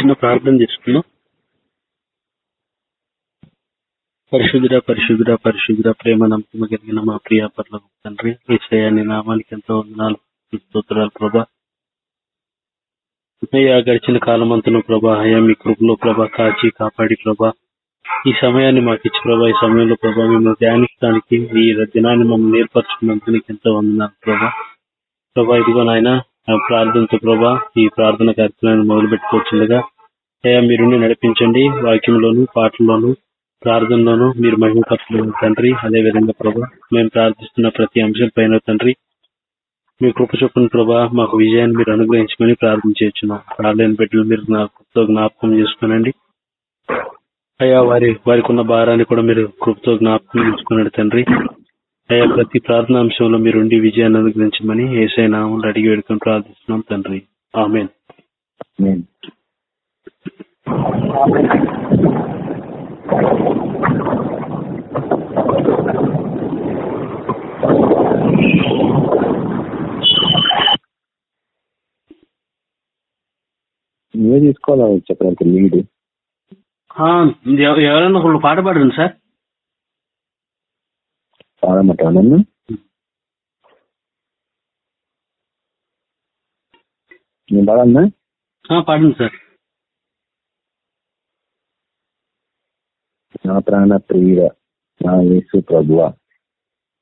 చిన్న ప్రార్థన చేసుకుందాం పరిశుద్ధుడ పరిశుద్ధుడ పరిశుద్ధుడ ప్రేమ నమ్మకం కలిగిన మా ప్రియ పర్లకు తండ్రి విషయాన్ని నామానికి ఎంతో వందనాలు స్తోత్రాలు ప్రభా. అయ్యా గడిచిన కాలమంతను ప్రభా అయ్యా మీ కృపలో ప్రభా కాచి కాపాడి ప్రభా. ఈ సమయాన్ని మాకు ఇచ్చి ప్రభా ఈ సమయంలో ప్రభా మిమ్మల్ని ధ్యానించడానికి ఈ దినాన్ని మమ్మల్ని ఏర్పరచుకున్నందుకు నీకు ఎంతో వందనాలు ప్రభా. ప్రభా ఇదిగో నాయన ప్రార్థనతో ప్రభా ఈ ప్రార్థన కార్యక్రమాన్ని మొదలు పెట్టుకోవచ్చుండగా అయ్యా మీరు నడిపించండి వాక్యంలోను పాటల్లోను ప్రార్థనలోను మీరు మహిమపరచలేదు తండ్రి. అదే విధంగా ప్రభా మేము ప్రార్థిస్తున్న ప్రతి అంశం పైన తండ్రి. మీ కృప చొప్పున ప్రభా మాకు విజయాన్ని మీరు అనుగ్రహించమని ప్రార్థించవచ్చున్నాం రాలేని బిడ్డలు మీరు కృపతో జ్ఞాపకం చేసుకునండి. అయ్యా వారి వారికి ఉన్న భారాన్ని కూడా మీరు కృపతో జ్ఞాపకం చేసుకున్నాడు తండ్రి. అయ్యా ప్రతి ప్రార్థన అంశంలో మీరుండి విజయాన్ని అనుగ్రహించమని ఏసై నామూలు అడిగి వేడుకొని ప్రార్థిస్తున్నాం తండ్రి. ఆమెన్. నువ్వే తీసుకోవాలని చెప్పడానికి? లీడ్ ఎవరైనా ఒకళ్ళు పాట పాడండి సార్. పాడమంటావా నన్ను నేను పాడన్నా పాడండి సార్. నా ప్రాణ ప్రియుడ నా యేసు ప్రభువ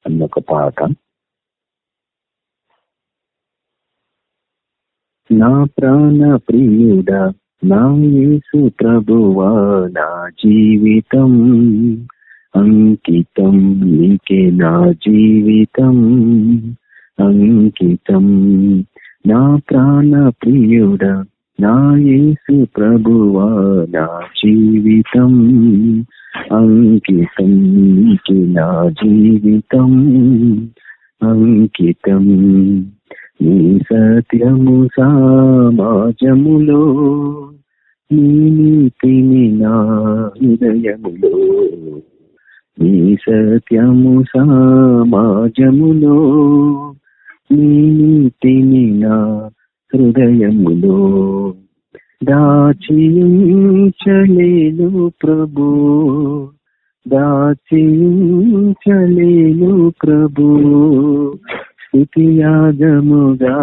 అన్న ఒక పాట. నా ప్రాణ ప్రియుడ నా యేసు ప్రభువా నా జీవితం. అంకితం నీకే నా జీవితం అంకితం నా ప్రాణ ప్రియుడ నా యేసు ప్రభువా నా జీవితం అంకితం నీకే నా జీవితం అంకితం నీ సత్యము సమాజములో నీ నీతిని నా హృదయములో. నీ సత్యము సమాజములో నీ నీతిని నా హృదయములో దాచించలేను ప్రభు దాచించలేను ప్రభు. స్థుతియాగముగా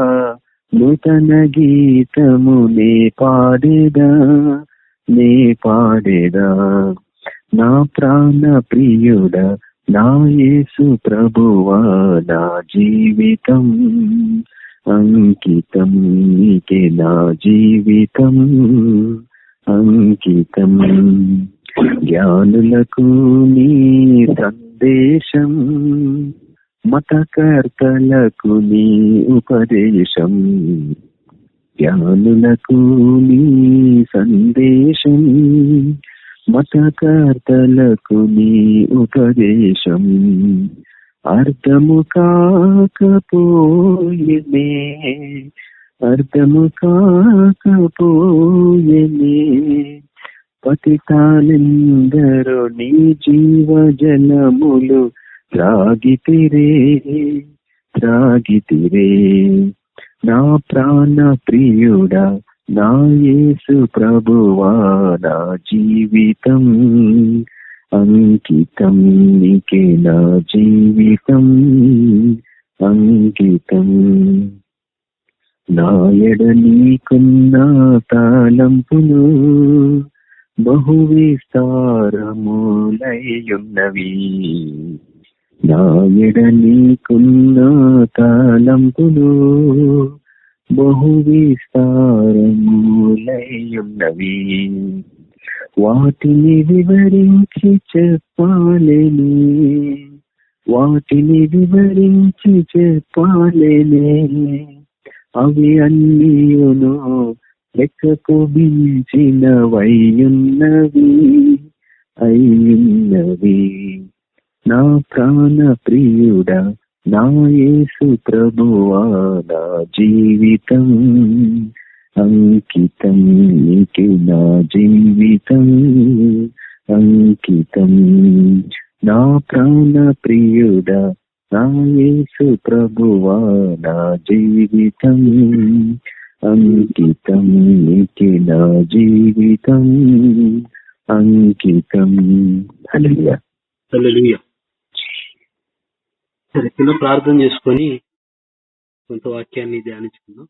నూతన గీతము నే పాడేదా నే పాడేదా. నా ప్రాణ ప్రియుడ నా యేసు ప్రభువా నా జీవితం. అంకితం నీకే నా జీవితం. అంకితం జ్ఞానులకు నీ సందేశం. మతకర్తలకు నీ ఉపదేశం. జ్ఞానులకు నీ సందేశం. మతకర్తలకు నీ ఉపదేశం. అర్థము కాకపోయనే అర్థము కాకపోయనే పతితానందరూ నీ జీవ జలములు త్రాగితిరే. త్రాగితిరే. నా ప్రాణ ప్రియుడా నా యేసు ప్రభువా నా జీవితం అంకితం నీకే నా జీవితం అంకితం. నాయడ నీకున్న తాళంపులు బహు విస్తారములయ్యున్నవి. నాయడ నీకున్న తాళంపులు బహు విస్తారములయ్యున్నవి వాటిని వివరించి చెప్పాలేని. వాటిని వివరించి చెప్పాలేనే. అవి అన్నీయును లెక్కకు మించినవయ్యున్నవి. అయ్యున్నవి. నా ప్రాణ ప్రియుడా నా యేసు ప్రభువా నా జీవితం అంకితం నీకే నా జీవితం అంకితం నా ప్రాణ ప్రియుడా నా యేసు ప్రభువా నా జీవితం అంకితం నీకే నా జీవితం అంకితం. హల్లెలూయా. హల్లెలూయా. సరే చిన్న ప్రార్థన చేసుకొని కొంత వాక్యాన్ని ధ్యానించుకుందాం.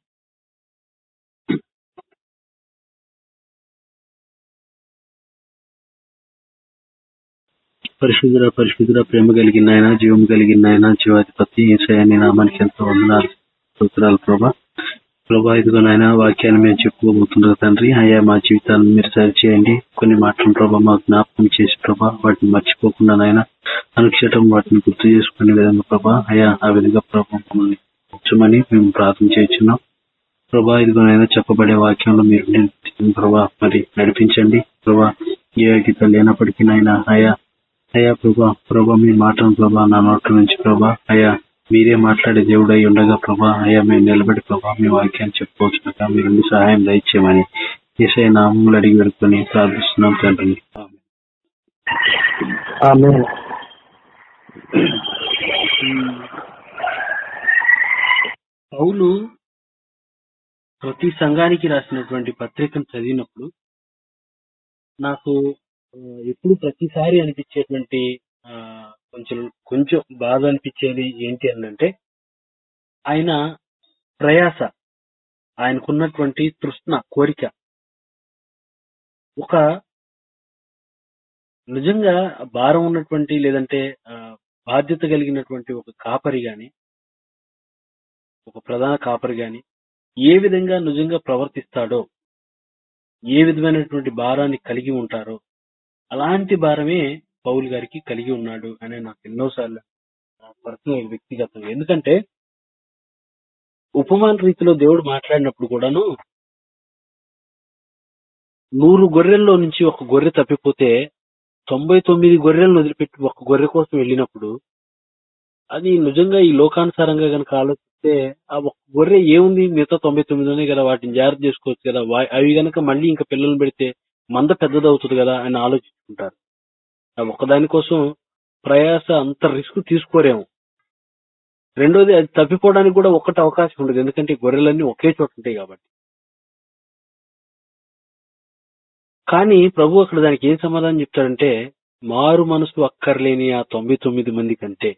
పరిశుద్ధుల పరిశుద్ధుల ప్రేమ కలిగిన ఆయన జీవం కలిగిన ఆయన జీవాధిపతి ఏసయాన్ని నామానికి ఎంతో వందనాలు స్తోత్రాలు ప్రభా. ప్రభా ఇదిగో నాయన వాక్యాన్ని మేము చెప్పుకోబోతుండగా తండ్రి. అయ్యా మా జీవితాలను మీరు సరిచేయండి. కొన్ని మాటలు ప్రభా మా జ్ఞాపకం చేసి ప్రభా వాటిని మర్చిపోకుండా నాయన అనుక్షేటం వాటిని గుర్తు చేసుకునే విధంగా ప్రభా అయ్యా ఆ విధంగా ప్రభావం మమ్మల్ని ఉంచమని మేము ప్రార్థన చేస్తున్నాం. ప్రభా ఇదిగోనైనా చెప్పబడే వాక్యంలో మీరు ప్రభా మరి నడిపించండి. ప్రభా ఏ గీత లేనప్పటికీ నాయన అయా అయా ప్రభా ప్రభా మీ మాటను ప్రభా నా నోట్ల నుంచి ప్రభా అయా మీరే మాట్లాడే దేవుడు అయి ఉండగా ప్రభా అయ్యా మేము నిలబడి ప్రభా మీ వాక్యాన్ని చెప్పుకోవచ్చునక మీరు ఉండి సహాయం దయచేయమని ఏసై నామములు అడిగి పెడుకొని ప్రార్థిస్తున్నాం తండ్రి ఆమేన్. పౌలు ప్రతి సంఘానికి రాసినటువంటి పత్రికను చదివినప్పుడు నాకు ఎప్పుడు ప్రతిసారి అనిపించేటువంటి ఆ, కొంచెం కొంచెం బాధ అనిపించేది ఏంటి అంటే ఆయన ప్రయాస ఆయనకున్నటువంటి తృష్ణ కోరిక. ఒక నిజంగా భారం ఉన్నటువంటి లేదంటే బాధ్యత కలిగినటువంటి ఒక కాపరి గాని ఒక ప్రధాన కాపరి గాని ఏ విధంగా నిజంగా ప్రవర్తిస్తాడో ఏ విధమైనటువంటి భారాన్ని కలిగి ఉంటారో అలాంటి భారమే పౌల్ గారికి కలిగి ఉన్నాడు అనే నాకు ఎన్నోసార్లు పర్సనల్ వ్యక్తిగతంగా. ఎందుకంటే ఉపమాన రీతిలో దేవుడు మాట్లాడినప్పుడు కూడాను నూరు గొర్రెల్లో నుంచి ఒక గొర్రె తప్పిపోతే తొంభై తొమ్మిది గొర్రెలను వదిలిపెట్టి ఒక గొర్రె కోసం వెళ్ళినప్పుడు అది నిజంగా ఈ లోకానుసారంగా కనుక ఆలోచిస్తే ఆ ఒక గొర్రె ఏముంది? మిగతా తొంభై తొమ్మిదిలోనే కదా వాటిని జాగ్రత్త చేసుకోవచ్చు కదా అవి గనక మళ్ళీ ఇంకా పిల్లలు పెడితే మంద పెద్దదవుతుంది కదా అని ఆలోచించుకుంటారు. ఒకదానికోసం ప్రయాస అంత రిస్క్ తీసుకోరేము. రెండోది అది తప్పిపోవడానికి కూడా ఒక్కటి అవకాశం ఉండదు. ఎందుకంటే గొర్రెలన్నీ ఒకే చోట ఉంటాయి కాబట్టి. కానీ ప్రభు అక్కడ దానికి ఏం సమాధానం చెప్తాడంటే మారు మనసు అక్కర్లేని ఆ తొంభై తొమ్మిది మంది కంటే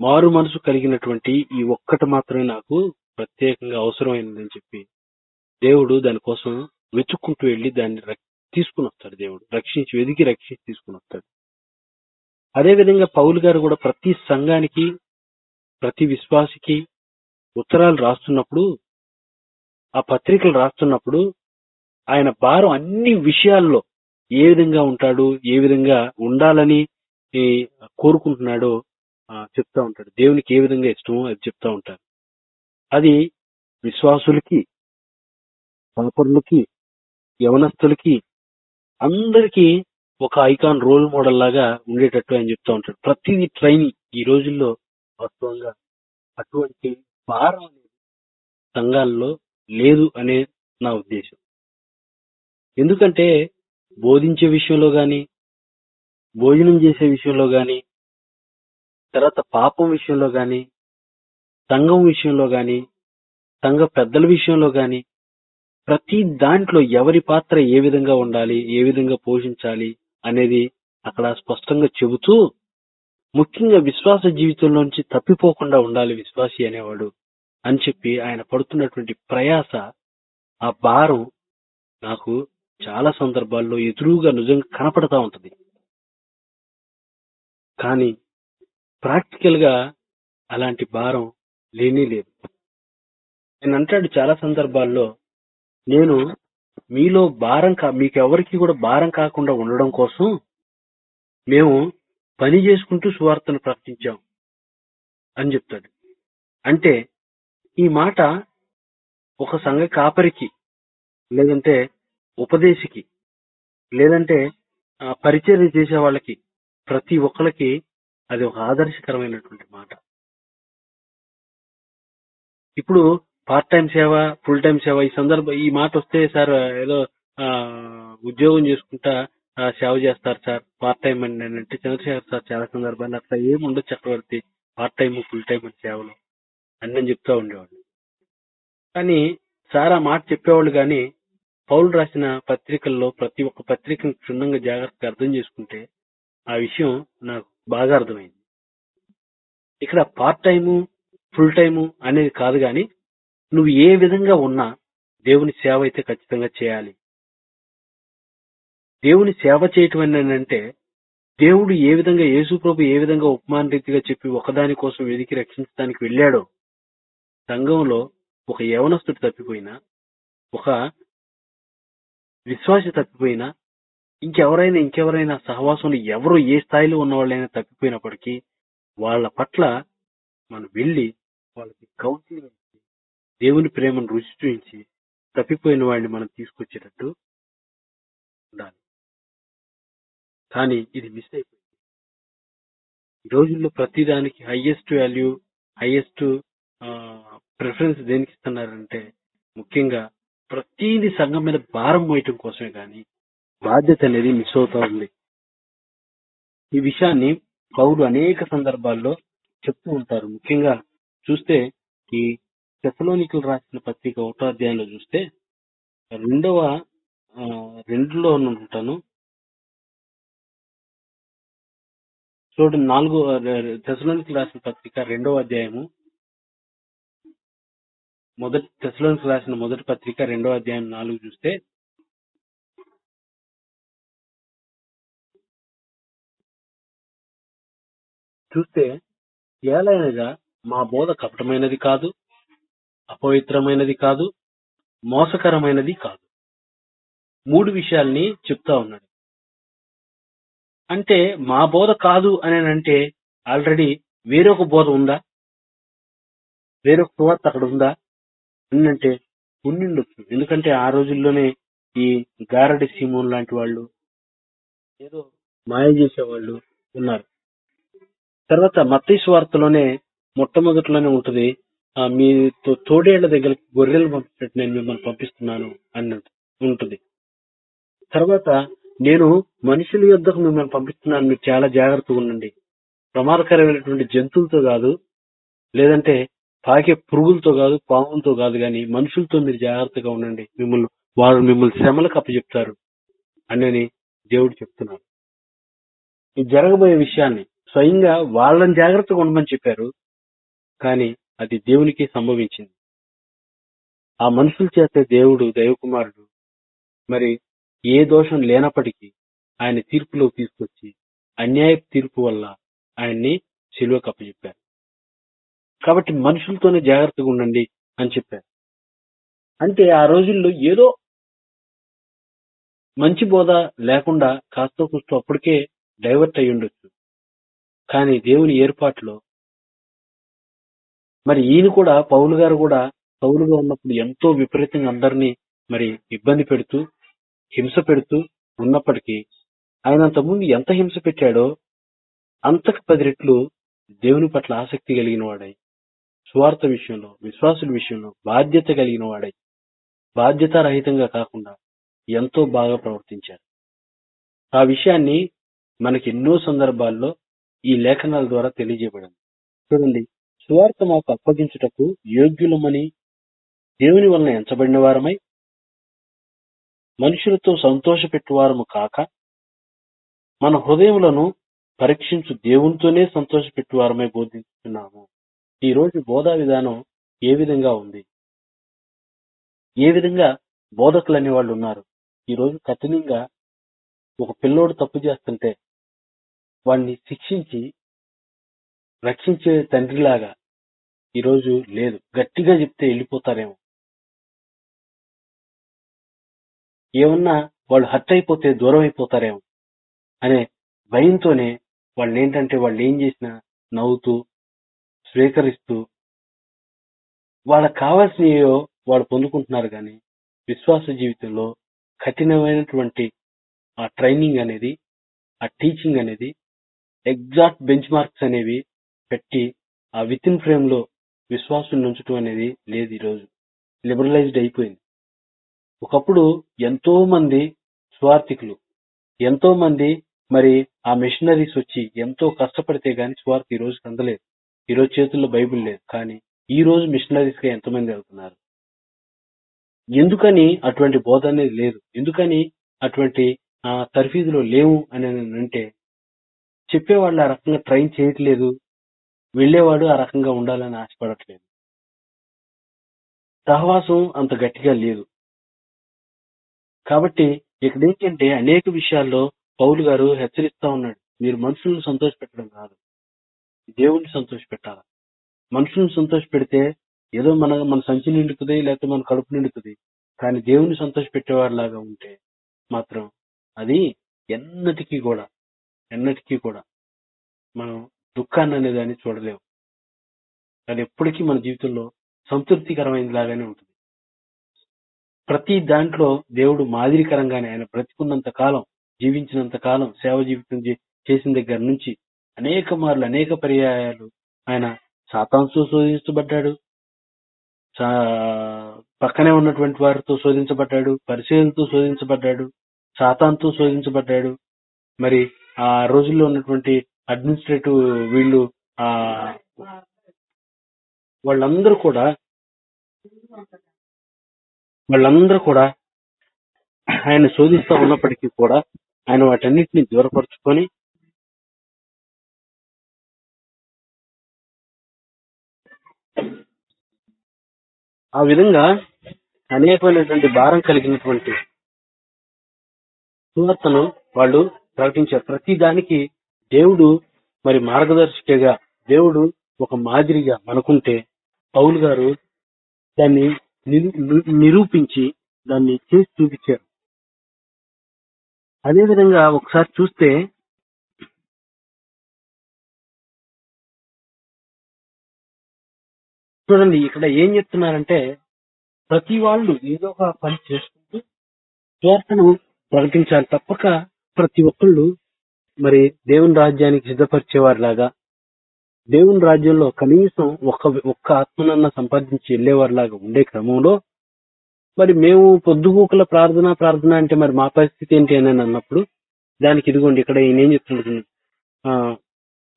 మారు మనసు కలిగినటువంటి ఈ ఒక్కటి మాత్రమే నాకు ప్రత్యేకంగా అవసరమైనదని చెప్పి దేవుడు దానికోసం వెతుక్కుంటూ వెళ్ళి దాన్ని తీసుకుని వస్తాడు దేవుడు. రక్షించి వెదికి రక్షించి తీసుకుని వస్తాడు అదేవిధంగా పౌలు గారు కూడా ప్రతి సంఘానికి ప్రతి విశ్వాసికి ఉత్తరాలు రాస్తున్నప్పుడు ఆ పత్రికలు రాస్తున్నప్పుడు ఆయన భారం అన్ని విషయాల్లో ఏ విధంగా ఉంటాడు ఏ విధంగా ఉండాలని కోరుకుంటున్నాడో చెప్తా ఉంటాడు. దేవునికి ఏ విధంగా ఇష్టమో అది చెప్తా ఉంటారు అది విశ్వాసులకి పాపరులకి యవనస్తులకి అందరికీ ఒక ఐకాన్ రోల్ మోడల్ లాగా ఉండేటట్టు ఆయన చెప్తా ఉంటాడు. ప్రతిదీ ట్రైనింగ్ ఈ రోజుల్లో వాస్తవంగా అటువంటి భారం సంఘాల్లో లేదు అనే నా ఉద్దేశం. ఎందుకంటే బోధించే విషయంలో గాని భోజనం చేసే విషయంలో గాని తర్వాత పాపం విషయంలో గాని సంఘం విషయంలో గాని సంఘ పెద్దల విషయంలో గాని ప్రతి దాంట్లో ఎవరి పాత్ర ఏ విధంగా ఉండాలి ఏ విధంగా పోషించాలి అనేది అక్కడ స్పష్టంగా చెబుతూ ముఖ్యంగా విశ్వాస జీవితంలోంచి తప్పిపోకుండా ఉండాలి విశ్వాసి అనేవాడు అని చెప్పి ఆయన పడుతున్నటువంటి ప్రయాస ఆ భారం నాకు చాలా సందర్భాల్లో ఎదురుగా నిజంగా కనపడతా ఉంటుంది. కానీ ప్రాక్టికల్గా అలాంటి భారం లేనే లేదు. నేను అంటాడు చాలా సందర్భాల్లో నేను మీలో భారం కా మీకెవరికి కూడా భారం కాకుండా ఉండడం కోసం మేము పని చేసుకుంటూ సువార్తను ప్రకటించాం అని చెప్తాడు. అంటే ఈ మాట ఒక సంఘ కాపరికి లేదంటే ఉపదేశికి లేదంటే పరిచర్య చేసే వాళ్ళకి ప్రతి ఒక్కరికి అది ఒక ఆదర్శకరమైనటువంటి మాట. ఇప్పుడు పార్ట్ టైం సేవ ఫుల్ టైం సేవ ఈ సందర్భం ఈ మాట వస్తే సార్ ఏదో ఉద్యోగం చేసుకుంటా సేవ చేస్తారు సార్ పార్ట్ టైం అని నేను అంటే చంద్రశేఖర్ సార్ చాలా సందర్భాలు అట్లా ఏమి ఉండదు Chakravarti part time full time అని సేవలు. అని నేను చెప్తా ఉండేవాడిని కానీ సార్ ఆ మాట చెప్పేవాళ్ళు కానీ పౌలు రాసిన పత్రికల్లో ప్రతి ఒక్క పత్రికను క్షుణ్ణంగా జాగ్రత్తగా అర్థం చేసుకుంటే ఆ విషయం నాకు బాగా అర్థమైంది. ఇక్కడ పార్ట్ టైము ఫుల్ టైము అనేది కాదు కానీ నువ్వు ఏ విధంగా ఉన్నా దేవుని సేవ అయితే ఖచ్చితంగా చేయాలి. దేవుని సేవ చేయటం ఏంటంటే అంటే దేవుడు ఏ విధంగా యేసుప్రభు ఏ విధంగా ఉపమాన రీతిగా చెప్పి ఒకదాని కోసం వెదికి రక్షించడానికి వెళ్ళాడో సంఘంలో ఒక యవనస్తుడు తప్పిపోయినా ఒక విశ్వాసి తప్పిపోయినా ఇంకెవరైనా ఇంకెవరైనా సహవాసంలో ఎవరు ఏ స్థాయిలో ఉన్న వాళ్ళైనా తప్పిపోయినప్పటికీ వాళ్ళ పట్ల మనం వెళ్ళి వాళ్ళకి కౌన్సిలింగ్ దేవుని ప్రేమను రుచి చూపించి తప్పిపోయిన వాడిని మనం తీసుకొచ్చేటట్టు ఉండాలి. కానీ ఇది మిస్ అయిపోయింది. ఈ రోజుల్లో ప్రతిదానికి హైయెస్ట్ వాల్యూ హైయెస్ట్ ప్రిఫరెన్స్ దేనికి ఇస్తున్నారంటే ముఖ్యంగా ప్రతిది సంఘం మీద భారం పోయటం కోసమే కానీ బాధ్యత అనేది మిస్ అవుతా ఉంది. ఈ విషయాన్ని పౌరులు అనేక సందర్భాల్లో చెప్తూ ఉంటారు. ముఖ్యంగా చూస్తే ఈ తెసలోనికులు రాసిన పత్రిక ఒకటో అధ్యాయంలో చూస్తే రెండవ రెండులో ఉంటాను. చూడండి నాలుగో తెసలోనికి రాసిన పత్రిక రెండవ అధ్యాయము. మొదటి తెసలోనికి రాసిన మొదటి పత్రిక రెండవ అధ్యాయం నాలుగు చూస్తే చూస్తే ఏలైనగా మా బోధ కపటమైనది కాదు. అపవిత్రమైనది కాదు మోసకరమైనది కాదు. మూడు విషయాల్ని చెప్తా ఉన్నాడు. అంటే మా బోధ కాదు అని అంటే ఆల్రెడీ వేరొక బోధ ఉందా? వేరొక సువార్త అక్కడ ఉందా? అని అంటే ఉండిండొచ్చు ఎందుకంటే ఆ రోజుల్లోనే ఈ గారడి సీమోన్ లాంటి వాళ్ళు ఏదో మాయ చేసేవాళ్ళు ఉన్నారు. తర్వాత మత్తయి వార్తలోనే మొట్టమొదటిలోనే ఉంటుంది మీ తో- తోడేళ్ళ దగ్గరికి గొర్రెలు పంపినట్టు నేను మిమ్మల్ని పంపిస్తున్నాను అన్నట్టు ఉంటుంది. తర్వాత నేను మనుషుల యొద్దకు మిమ్మల్ని పంపిస్తున్నాను మీరు చాలా జాగ్రత్తగా ఉండండి. ప్రమాదకరమైనటువంటి జంతువులతో కాదు లేదంటే పాకే పురుగులతో కాదు పాములతో కాదు కానీ మనుషులతో మీరు జాగ్రత్తగా ఉండండి. మిమ్మల్ని వారు మిమ్మల్ని శ్రమలకు అప్పచెప్తారు అని దేవుడు చెప్తున్నారు ఈ జరగబోయే విషయాన్ని స్వయంగా వాళ్ళని జాగ్రత్తగా ఉండమని చెప్పారు. కానీ అది దేవునికి సంభవించింది. ఆ మనుషుల చేత దేవుడు దైవకుమారుడు. మరి ఏ దోషం లేనప్పటికీ ఆయన తీర్పులో తీసుకొచ్చి అన్యాయ తీర్పు వల్ల ఆయన్ని సిలువకు అప్పచెప్పారు కాబట్టి మనుషులతోనే జాగ్రత్తగా ఉండండి అని చెప్పారు. అంటే ఆ రోజుల్లో ఏదో మంచి బోధ లేకుండా కాస్తో కూస్తో అప్పటికే డైవర్ట్ అయి ఉండొచ్చు కానీ దేవుని ఏర్పాట్లో మరి ఈయన కూడా పౌలు గారు కూడా పౌలుగా ఉన్నప్పుడు ఎంతో విపరీతంగా అందరినీ మరి ఇబ్బంది పెడుతూ హింస పెడుతూ ఉన్నప్పటికీ ఆయన అంతకుముందు ఎంత హింస పెట్టాడో అంతకు పది రెట్లు దేవుని పట్ల ఆసక్తి కలిగిన వాడై స్వార్థ విషయంలో విశ్వాసుల విషయంలో బాధ్యత కలిగిన వాడై బాధ్యతారహితంగా కాకుండా ఎంతో బాగా ప్రవర్తించారు. ఆ విషయాన్ని మనకి ఎన్నో సందర్భాల్లో ఈ లేఖనాల ద్వారా తెలియజేయబడింది. చూడండి సువార్త మాకు అప్పగించుటకు యోగ్యులమని దేవుని వలన ఎంచబడిన వారమై మనుషులతో సంతోషపెట్టువారము కాక మన హృదయములను పరీక్షించు దేవునితోనే సంతోషపెట్టువారమై బోధించుతున్నాము ఈ రోజు బోధా విధానం ఏ విధంగా ఉంది? ఏ విధంగా బోధకులు అనే వాళ్ళు ఉన్నారు? ఈ రోజు కఠినంగా ఒక పిల్లోడు తప్పు చేస్తుంటే వాడిని శిక్షించి రక్షించే తండ్రిలాగా ఈరోజు లేదు. గట్టిగా చెప్తే వెళ్ళిపోతారేమో. ఏమన్నా వాళ్ళు హర్ట్ అయిపోతే దూరం అయిపోతారేమో అనే భయంతోనే వాళ్ళు ఏంటంటే వాళ్ళు ఏం చేసినా నవ్వుతూ స్వీకరిస్తూ వాళ్ళకు కావాల్సినయో వాళ్ళు పొందుకుంటున్నారు కానీ విశ్వాస జీవితంలో కఠినమైనటువంటి ఆ ట్రైనింగ్ అనేది ఆ టీచింగ్ అనేది ఎగ్జాక్ట్ బెంచ్ మార్క్స్ అనేవి పెట్టి ఆ విత్ ఇన్ ఫ్రేమ్లో విశ్వాసులను ఉంచడం అనేది లేదు ఈరోజు. లిబరలైజ్డ్ అయిపోయింది. ఒకప్పుడు ఎంతో మంది స్వార్థికులు ఎంతో మంది మరి ఆ మిషనరీస్ వచ్చి ఎంతో కష్టపడితే గాని స్వార్థ ఈ రోజు అందలేదు. ఈ రోజు చేతుల్లో బైబిల్ లేదు. కానీ ఈ రోజు మిషనరీస్గా ఎంతమంది వెళ్తున్నారు. ఎందుకని అటువంటి బోధ అనేది లేదు? ఎందుకని అటువంటి ఆ, లేవు అని అంటే చెప్పేవాళ్ళు ఆ రకంగా ట్రైన్ చేయట్లేదు. వెళ్ళేవాడు ఆ రకంగా ఉండాలని ఆశపడట్లేదు. సహవాసం అంత గట్టిగా లేదు. కాబట్టి ఇక్కడ ఏంటంటే అనేక విషయాల్లో పౌలు గారు హెచ్చరిస్తా ఉన్నాడు. మీరు మనుషులను సంతోష పెట్టడం కాదు. దేవుణ్ణి సంతోష పెట్టాలి మనుషులను సంతోష పెడితే ఏదో మన మన సంచి నిండుతుంది లేకపోతే మన కడుపు నిండుతుంది. కానీ దేవుణ్ణి సంతోష పెట్టేవారిలాగా ఉంటే మాత్రం అది ఎన్నటికీ కూడా ఎన్నటికీ కూడా మనం దుఃఖాన్ని అనే దాన్ని చూడలేవు. అది ఎప్పటికీ మన జీవితంలో సంతృప్తికరమైనది లాగానే ఉంటుంది. ప్రతి దాంట్లో దేవుడు మాదిరికరంగానే ఆయన బ్రతికున్నంత కాలం జీవించినంత కాలం సేవ జీవితం చేసిన దగ్గర నుంచి అనేక మార్లు అనేక పర్యాయాలు ఆయన సాతాంతో శోధించబడ్డాడు. పక్కనే ఉన్నటువంటి వారితో శోధించబడ్డాడు. పరిశీలనతో శోధించబడ్డాడు. సాతాంతో శోధించబడ్డాడు. మరి ఆ రోజుల్లో ఉన్నటువంటి అడ్మినిస్ట్రేటివ్ వీళ్ళు ఆ వాళ్ళందరూ కూడా వాళ్ళందరూ కూడా ఆయన శోధిస్తూ ఉన్నప్పటికీ కూడా ఆయన వాటన్నిటిని దూరపరుచుకొని ఆ విధంగా అనేకమైనటువంటి భారం కలిగినటువంటి సువార్తను వాళ్ళు ప్రకటించారు. ప్రతి దానికి దేవుడు మరి మార్గదర్శికగా దేవుడు ఒక మాదిరిగా మనకుంటే పౌలు గారు దాన్ని నిరు- నిరూపించి దాన్ని చేసి చూపించారు. అదేవిధంగా ఒకసారి చూస్తే చూడండి ఇక్కడ ఏం చెప్తున్నారంటే ప్రతి వాళ్ళు ఏదో ఒక పని చేసుకుంటూ సువార్తను ప్రకటించాలి తప్పక ప్రతి ఒక్కళ్ళు మరి దేవుని రాజ్యానికి సిద్ధపరిచేవారిలాగా దేవుని రాజ్యంలో కనీసం ఒక్క ఒక్క ఆత్మనన్న సంపాదించి వెళ్ళేవారిలాగా ఉండే క్రమంలో మరి మేము పొద్దుగూకల ప్రార్థన ప్రార్థన అంటే మరి మా పరిస్థితి ఏంటి అని అన్నప్పుడు దానికి ఇదిగోండి ఇక్కడ ఈయన ఏం చెప్తున్నాడు? ఆ,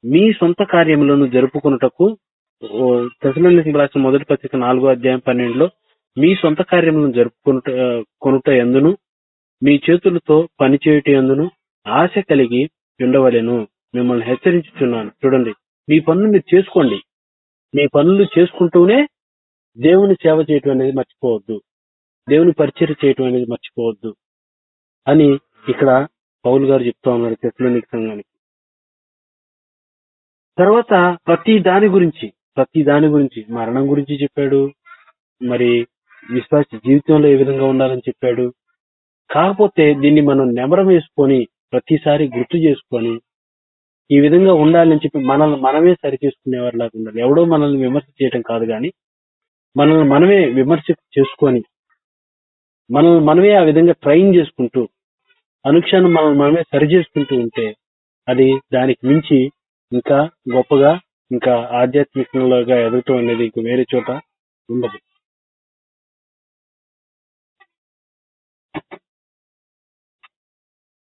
మీ సొంత కార్యములను జరుపుకొనుటకు దశలోనికి రాసిన మొదటి పత్రిక నాలుగో అధ్యాయం పన్నెండులో మీ సొంత కార్యములను జరుపుకొనుట కొనుట ఎందును? మీ చేతులతో పనిచేయుట ఎందును? ఆశ కలిగి ఉండవలెను. మిమ్మల్ని హెచ్చరించుచున్నాను. చూడండి మీ పనులు మీరు చేసుకోండి. మీ పనులు చేసుకుంటూనే దేవుని సేవ చేయటం అనేది మర్చిపోవద్దు. దేవుని పరిచయం చేయటం అనేది మర్చిపోవద్దు అని ఇక్కడ పౌలు గారు చెప్తా ఉన్నారు తెస్లోనిక సంఘానికి. తర్వాత ప్రతి దాని గురించి ప్రతి దాని గురించి మరణం గురించి చెప్పాడు. మరి విశ్వాస జీవితంలో ఏ విధంగా ఉండాలని చెప్పాడు. కాకపోతే దీన్ని మనం నెమరం వేసుకొని ప్రతిసారి గుర్తు చేసుకొని ఈ విధంగా ఉండాలని చెప్పి మనల్ని మనమే సరిచేసుకునేవారిలాగా ఉండాలి. ఎవడో మనల్ని విమర్శ చేయటం కాదు కానీ మనల్ని మనమే విమర్శ చేసుకొని మనల్ని మనమే ఆ విధంగా ట్రైన్ చేసుకుంటూ అనుక్షణం మనల్ని మనమే సరి చేసుకుంటూ ఉంటే అది దానికి మించి ఇంకా గొప్పగా ఇంకా ఆధ్యాత్మికంలోగా ఎదగటం అనేది ఇంక వేరే చోట ఉండదు.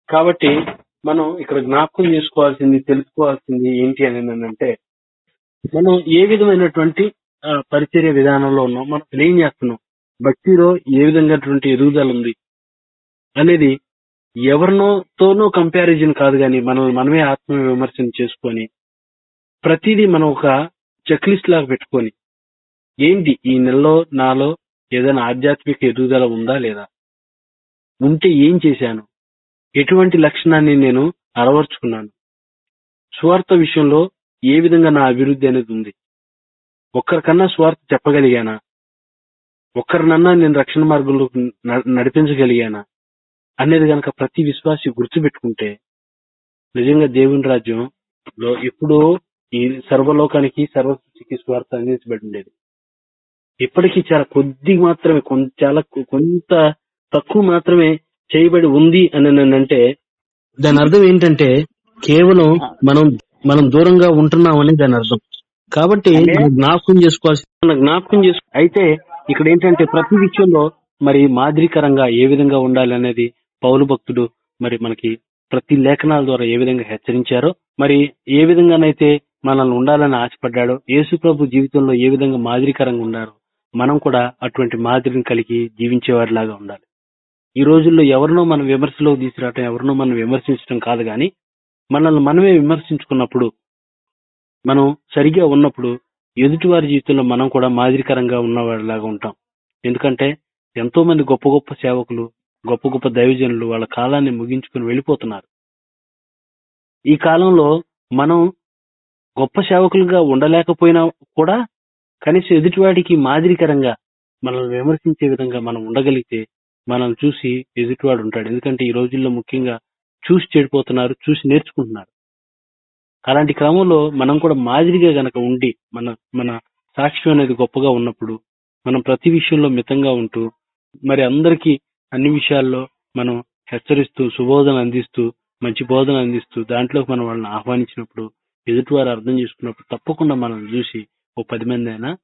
కాబట్టి మనం ఇక్కడ జ్ఞాపకం చేసుకోవాల్సింది తెలుసుకోవాల్సింది ఏంటి అని అంటే మనం ఏ విధమైనటువంటి పరిచర్య విధానంలో ఉన్నాం మనం అసలు ఏం చేస్తున్నాం? భక్తిలో ఏ విధంగాటువంటి ఎదుగుదల ఉంది? అనేది ఎవరినోతోనో కంపారిజన్ కాదు కానీ మనం మనమే ఆత్మ విమర్శన చేసుకొని ప్రతిదీ మనం ఒక చెక్ లిస్ట్ లాగా పెట్టుకొని ఏంటి ఈ నెలలో నాలో ఏదైనా ఆధ్యాత్మిక ఎదుగుదల ఉందా లేదా? ఉంటే ఏం చేశాను? ఎటువంటి లక్షణాన్ని నేను అలవర్చుకున్నాను? స్వార్థ విషయంలో ఏ విధంగా నా అభివృద్ధి అనేది ఉంది? ఒక్కరికన్నా స్వార్థ చెప్పగలిగానా? ఒక్కరినన్నా నేను రక్షణ మార్గంలో న- నడిపించగలిగానా? అనేది గనక ప్రతి విశ్వాసి గుర్తుపెట్టుకుంటే నిజంగా దేవుని రాజ్యంలో ఎప్పుడో ఈ సర్వలోకానికి సర్వసృష్టికి స్వార్థ అందించబడి ఉండేది. ఇప్పటికీ చాలా కొద్ది మాత్రమే కొంత చాలా కొంత తక్కువ మాత్రమే చేయబడి ఉంది అని అంటే దాని అర్థం ఏంటంటే కేవలం మనం మనం దూరంగా ఉంటున్నామని దాని అర్థం. కాబట్టి మనం జ్ఞాపకం చేసుకోవాల్సి మన జ్ఞాపకం చేసుకో అయితే ఇక్కడ ఏంటంటే ప్రతి విషయంలో మరి మాదిరికరంగా ఏ విధంగా ఉండాలి అనేది పౌలు భక్తుడు మరి మనకి ప్రతి లేఖనాల ద్వారా ఏ విధంగా హెచ్చరించారో మరి ఏ విధంగానైతే మనల్ని ఉండాలని ఆశపడ్డాడో యేసు ప్రభు జీవితంలో ఏ విధంగా మాదిరికరంగా ఉన్నారు మనం కూడా అటువంటి మాదిరిని కలిగి జీవించేవారిలాగా ఉండాలి. ఈ రోజుల్లో ఎవరినో మనం విమర్శలోకి తీసుకురావటం ఎవరినో మనం విమర్శించడం కాదు కానీ మనల్ని మనమే విమర్శించుకున్నప్పుడు మనం సరిగా ఉన్నప్పుడు ఎదుటివారి జీవితంలో మనం కూడా మాదిరికరంగా ఉన్నవారిలాగా ఉంటాం. ఎందుకంటే ఎంతో మంది గొప్ప గొప్ప సేవకులు గొప్ప గొప్ప దైవజనులు వాళ్ళ కాలాన్ని ముగించుకుని వెళ్ళిపోతున్నారు. ఈ కాలంలో మనం గొప్ప సేవకులుగా ఉండలేకపోయినా కూడా కనీసం ఎదుటివాడికి మాదిరికరంగా మనల్ని విమర్శించే విధంగా మనం ఉండగలిగితే మనల్ని చూసి ఎదుటివాడు ఉంటాడు. ఎందుకంటే ఈ రోజుల్లో ముఖ్యంగా చూసి చెడిపోతున్నారు చూసి నేర్చుకుంటున్నారు. అలాంటి క్రమంలో మనం కూడా మాదిరిగా గనక ఉండి మన మన సాక్ష్యం అనేది గొప్పగా ఉన్నప్పుడు మనం ప్రతి విషయంలో మితంగా ఉంటూ మరి అందరికీ అన్ని విషయాల్లో మనం హెచ్చరిస్తూ సుబోధన అందిస్తూ మంచి బోధన అందిస్తూ దాంట్లోకి మనం వాళ్ళని ఆహ్వానించినప్పుడు ఎదుటివారు అర్థం చేసుకున్నప్పుడు తప్పకుండా మనం చూసి ఓ పది మంది అయినా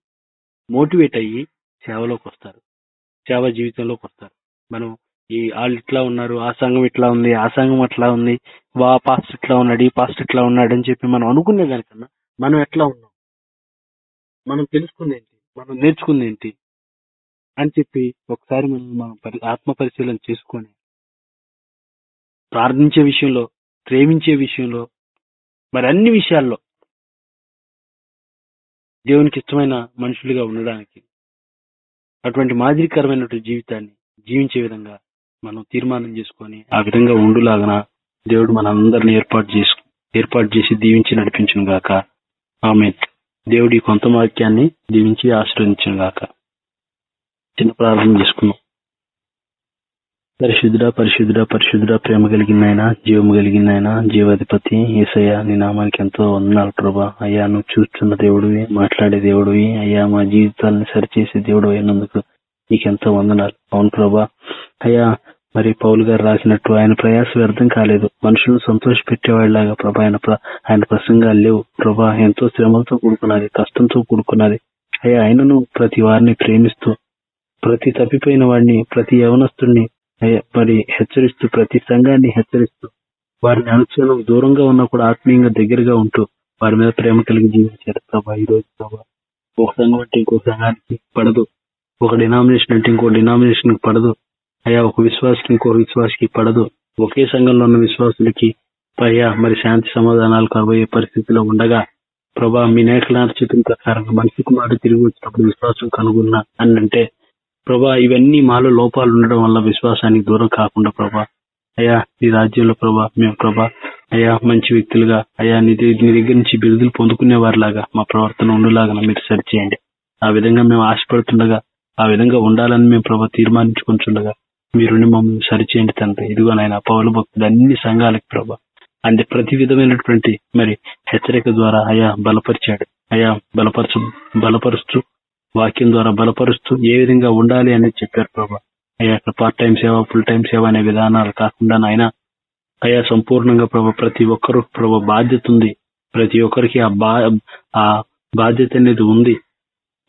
మోటివేట్ అయ్యి సేవలోకి వస్తారు. సేవ జీవితంలోకి వస్తారు. మనం ఈ వాళ్ళు ఇట్లా ఉన్నారు ఆ సంఘం ఇట్లా ఉంది ఆ సంఘం అట్లా ఉంది వా పాస్ట్ ఇట్లా ఉన్నాడు ఈ పాస్ట్ ఇట్లా ఉన్నాడు అని చెప్పి మనం అనుకునే దానికన్నా మనం ఎట్లా ఉన్నాం? మనం తెలుసుకుంది ఏంటి? మనం నేర్చుకుంది ఏంటి? అని చెప్పి ఒకసారి మనం మనం పరి- ఆత్మ పరిశీలన చేసుకొని ప్రార్థించే విషయంలో ప్రేమించే విషయంలో మరి అన్ని విషయాల్లో దేవునికి ఇష్టమైన మనుషులుగా ఉండడానికి అటువంటి మాదిరికరమైనటువంటి జీవితాన్ని జీవించే విధంగా మనం తీర్మానం చేసుకొని ఆ విధంగా ఉండులాగన దేవుడు మనందరిని ఏర్పాటు చేసు ఏర్పాటు చేసి దీవించి నడిపించును గాక. ఆమె దేవుడి కొంత వాక్యాన్ని దీవించి ఆశ్రయించను గాక. చిన్న ప్రార్థన చేసుకున్నాం పరిశుద్ధుడ పరిశుద్ధుడ పరిశుద్ధుడ ప్రేమ కలిగిన ఆయన జీవము కలిగిన ఆయన జీవాధిపతి ఏసయ్య నీ నామానికి ఎంతో వందనాలు ప్రభా. అయ్యా నువ్వు చూస్తున్న దేవుడివి మాట్లాడే దేవుడివి. అయ్యా మా జీవితాలను సరిచేసే దేవుడు అయినందుకు నీకెంతో వందనాలు. అవును ప్రభా. అయ్యా మరి పౌలు గారు రాసినట్టు ఆయన ప్రయాస వ్యర్థం కాలేదు. మనుషులను సంతోష పెట్టేవాళ్ళలాగా ప్రభా ఆయన ఆయన ప్రసంగాలు లేవు. ప్రభా ఎంతో శ్రమలతో కూడుకున్నది కష్టంతో కూడుకున్నది. అయ్యా ఆయనను ప్రతి వారిని ప్రేమిస్తూ ప్రతి తప్పిపోయిన వాడిని ప్రతి యవనస్తుడిని అయ్యా మరి హెచ్చరిస్తూ ప్రతి సంఘాన్ని హెచ్చరిస్తూ వారిని అనుక్షణం దూరంగా ఉన్నా కూడా ఆత్మీయంగా దగ్గరగా ఉంటూ వారి మీద ప్రేమ కలిగి జీవించారు. ప్రభా ఈ రోజు ప్రభా ఒక సంఘం అంటే ఇంకో సంఘానికి పడదు. ఒక డినామినేషన్ అంటే ఇంకో డినామినేషన్కి పడదు. అయ్యా ఒక విశ్వాసకి ఇంకో విశ్వాసకి పడదు. ఒకే సంఘంలో ఉన్న విశ్వాసులకి అయ్యా మరి శాంతి సమాధానాలు కాబోయే పరిస్థితిలో ఉండగా ప్రభా మీ నేకలాంటి చిత్రం ప్రకారంగా మనిషి కుమారుడు తిరిగి వచ్చినప్పుడు విశ్వాసం కనుగొన్నా అని అంటే ప్రభా ఇవన్నీ మాలో లోపాలు ఉండడం వల్ల విశ్వాసానికి దూరం కాకుండా ప్రభా అయ్యా నీ రాజ్యంలో ప్రభా మేము ప్రభా అయ్యా మంచి వ్యక్తులుగా అయ్యా నీ దగ్గర నుంచి బిరుదులు పొందుకునే వారిలాగా మా ప్రవర్తన ఉండేలాగా మీరు సరిచేయండి ఆ విధంగా మేము ఆశపడుతుండగా ఆ విధంగా ఉండాలని మేము ప్రభా తీర్మానించుకుంటుండగా మీరు మమ్మల్ని సరిచేయండి తండ్రి. ఇదిగో నాయన పౌలు భక్తులు అన్ని సంఘాలకు ప్రభా అంటే ప్రతి విధమైనటువంటి మరి హెచ్చరిక ద్వారా అయా బలపరిచాడు. అయా బలపరచు బలపరుస్తూ వాక్యం ద్వారా బలపరుస్తూ ఏ విధంగా ఉండాలి అనేది చెప్పారు ప్రభా. అయ్యా అక్కడ పార్ట్ టైం సేవ ఫుల్ టైం సేవ అనే విధానాలు కాకుండా నాయన అయా సంపూర్ణంగా ప్రభా ప్రతి ఒక్కరు ప్రభా బాధ్యత ఉంది. ప్రతి ఒక్కరికి ఆ బా ఆ బాధ్యత అనేది ఉంది.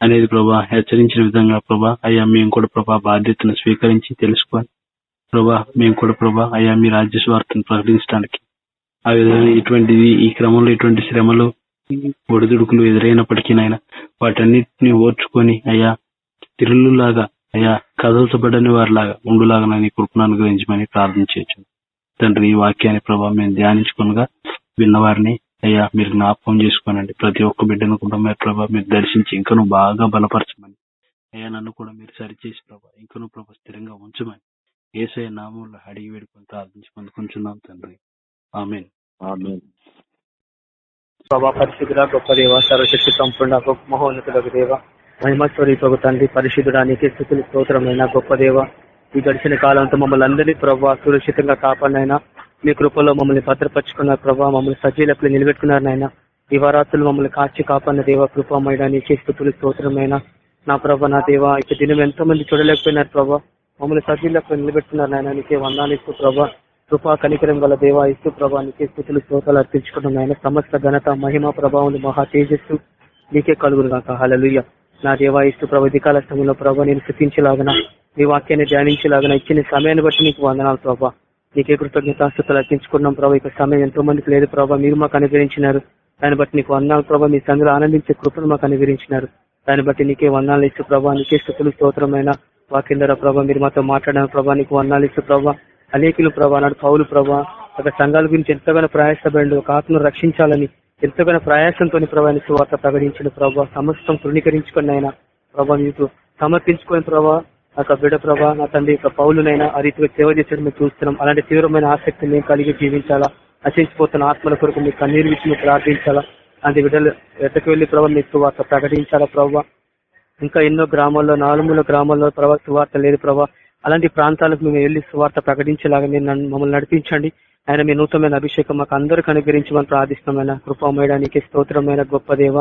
అనేది ప్రభా హెచ్చరించిన విధంగా ప్రభా అయ్యా మేము కూడా ప్రభా బాధ్యతను స్వీకరించి తెలుసుకొని ప్రభా మేము కూడా ప్రభా అయ్యా మీ రాజ్య స్వార్థను ప్రకటించడానికి. ఆ విధంగా ఇటువంటిది ఈ క్రమంలో ఇటువంటి శ్రమలు ఒడిదుడుకులు ఎదురైనప్పటికీ నాయన వాటన్నిటిని ఓర్చుకొని అయ్యా తిరులులాగా అయ్యా కదల్చబడని వారిలాగా ఉండులాగా నీ కృపను అనుగ్రహించమని ప్రార్థన చేయొచ్చు తండ్రి ఈ వాక్యాన్ని ప్రభావ మేము ధ్యానించుకునగా విన్నవారిని అయ్యా మీరు జ్ఞాపకం చేసుకోనండి. ప్రతి ఒక్క బిడ్డను కూడా మీరు ప్రభా మీరు దర్శించి ఇంకను బాగా బలపరచమని. అయ్యా నన్ను కూడా మీరు సరిచేసి ప్రభా ఇంకను ప్రభా స్థిరంగా ఉంచమని. ఏసఐ నామంలో అడిగి వేడుకొని ప్రార్థించి పొందుకుంటున్నాం తండ్రి. ఆమెన్. ప్రభా పరిశుద్ధుడ గొప్ప దేవ సర్వశక్తి సంపూర్ణ గొప్ప మహోన్నతులకు దేవ మహిమ స్వరూపకు తండ్రి పరిశుద్ధుడానికి స్థుతులు స్తోత్రమైన గొప్ప దేవ ఈ గడిచిన కాలంతో మమ్మల్ని అందరినీ ప్రభావ సురక్షితంగా కాపాడినైనా. మీ కృపలో మమ్మల్ని భద్రపరుచుకున్నారు ప్రభావ మమ్మల్ని సజీలకు నిలబెట్టుకున్నారు నాయన. దివారాత్రులు మమ్మల్ని కాచి కాపాడిన దేవ కృపమైన నీకే స్థుతులు స్తోత్రమైన నా ప్రభా నా దేవ ఇక దినం ఎంతో మంది చూడలేకపోయినారు ప్రభా. మమ్మల్ని సజీలకు నిలబెట్టుకున్నారు నాయన నీకే వందాలు ఇస్తూ ప్రభా. కృపా కనికరం గల దేవ ఇస్తూ ప్రభా నీకే స్థుతులు స్తోతాలు అర్పించుకున్నాం ఆయన సమస్త ఘనత మహిమ ప్రభావం మహా తేజస్సు నీకే కలుగురు కాక హలలుయ్య నా దేవా ఇస్తూ ప్రభా దికాల సమయంలో ప్రభా నేను స్థుతించలాగన నీ వాక్యాన్ని ధ్యానించలాగన ఇచ్చిన సమయాన్ని బట్టి నీకు వందనాలు ప్రభా. నీకే కృతజ్ఞతాస్తులు అర్పించుకున్నాం ప్రభావ ఇక సమయం ఎంతో మందికి లేదు ప్రభావ మీరు మాకు అనుగ్రహించినారు. దాన్ని బట్టి నీకు వందాలు ప్రభావ మీ సందులో ఆనందించే కృపను మాకు అనుగ్రహించినారు. దాన్ని బట్టి నీకే వందాలు ఇస్తూ ప్రభావ నీకే స్థుతులు స్తోత్రమైన వాకిందర ప్రభావ మీరు మాతో మాట్లాడిన ప్రభావ నీకు వందాలు ఇస్తూ ప్రభావ అనేకులు ప్రభా నాడు పౌలు ప్రభా. ఒక సంఘాల గురించి ఎంతగానో ప్రయాసపడి ఒక ఆత్మను రక్షించాలని ఎంతగానో ప్రయాసంతో ప్రభా సువార్త ప్రకటించిన ప్రభావ సమస్తం తృణీకరించుకుని ఆయన ప్రభావ మీకు సమర్పించుకుని ప్రభావ ఒక బిడ ప్రభా నా తండ్రి యొక్క పౌలునైనా ఆ రీతిగా సేవ చేసేది మేము చూస్తున్నాం. అలాంటి తీవ్రమైన ఆసక్తి మేము కలిగి జీవించాలా? నశించిపోతున్న ఆత్మల కొరకు మీకు కన్నీరు విషయం ప్రార్థించాలా? అది బిడ్డలు ఎట్టకు వెళ్ళి ప్రభావ మీకు వార్త ప్రకటించాలా ప్రభావ ఇంకా ఎన్నో గ్రామాల్లో నాలుగుల గ్రామాల్లో ప్రభావ సువార్త లేదు ప్రభావ అలాంటి ప్రాంతాలకు మేము వెళ్ళి సువార్త ప్రకటించేలాగా మీరు మమ్మల్ని నడిపించండి. ఆయన మీ నూతనమైన అభిషేకం మాకు అందరికి అనుగ్రహించమని ప్రార్థిష్టమైన కృపమయడానికి స్తోత్రమైన గొప్ప దేవ.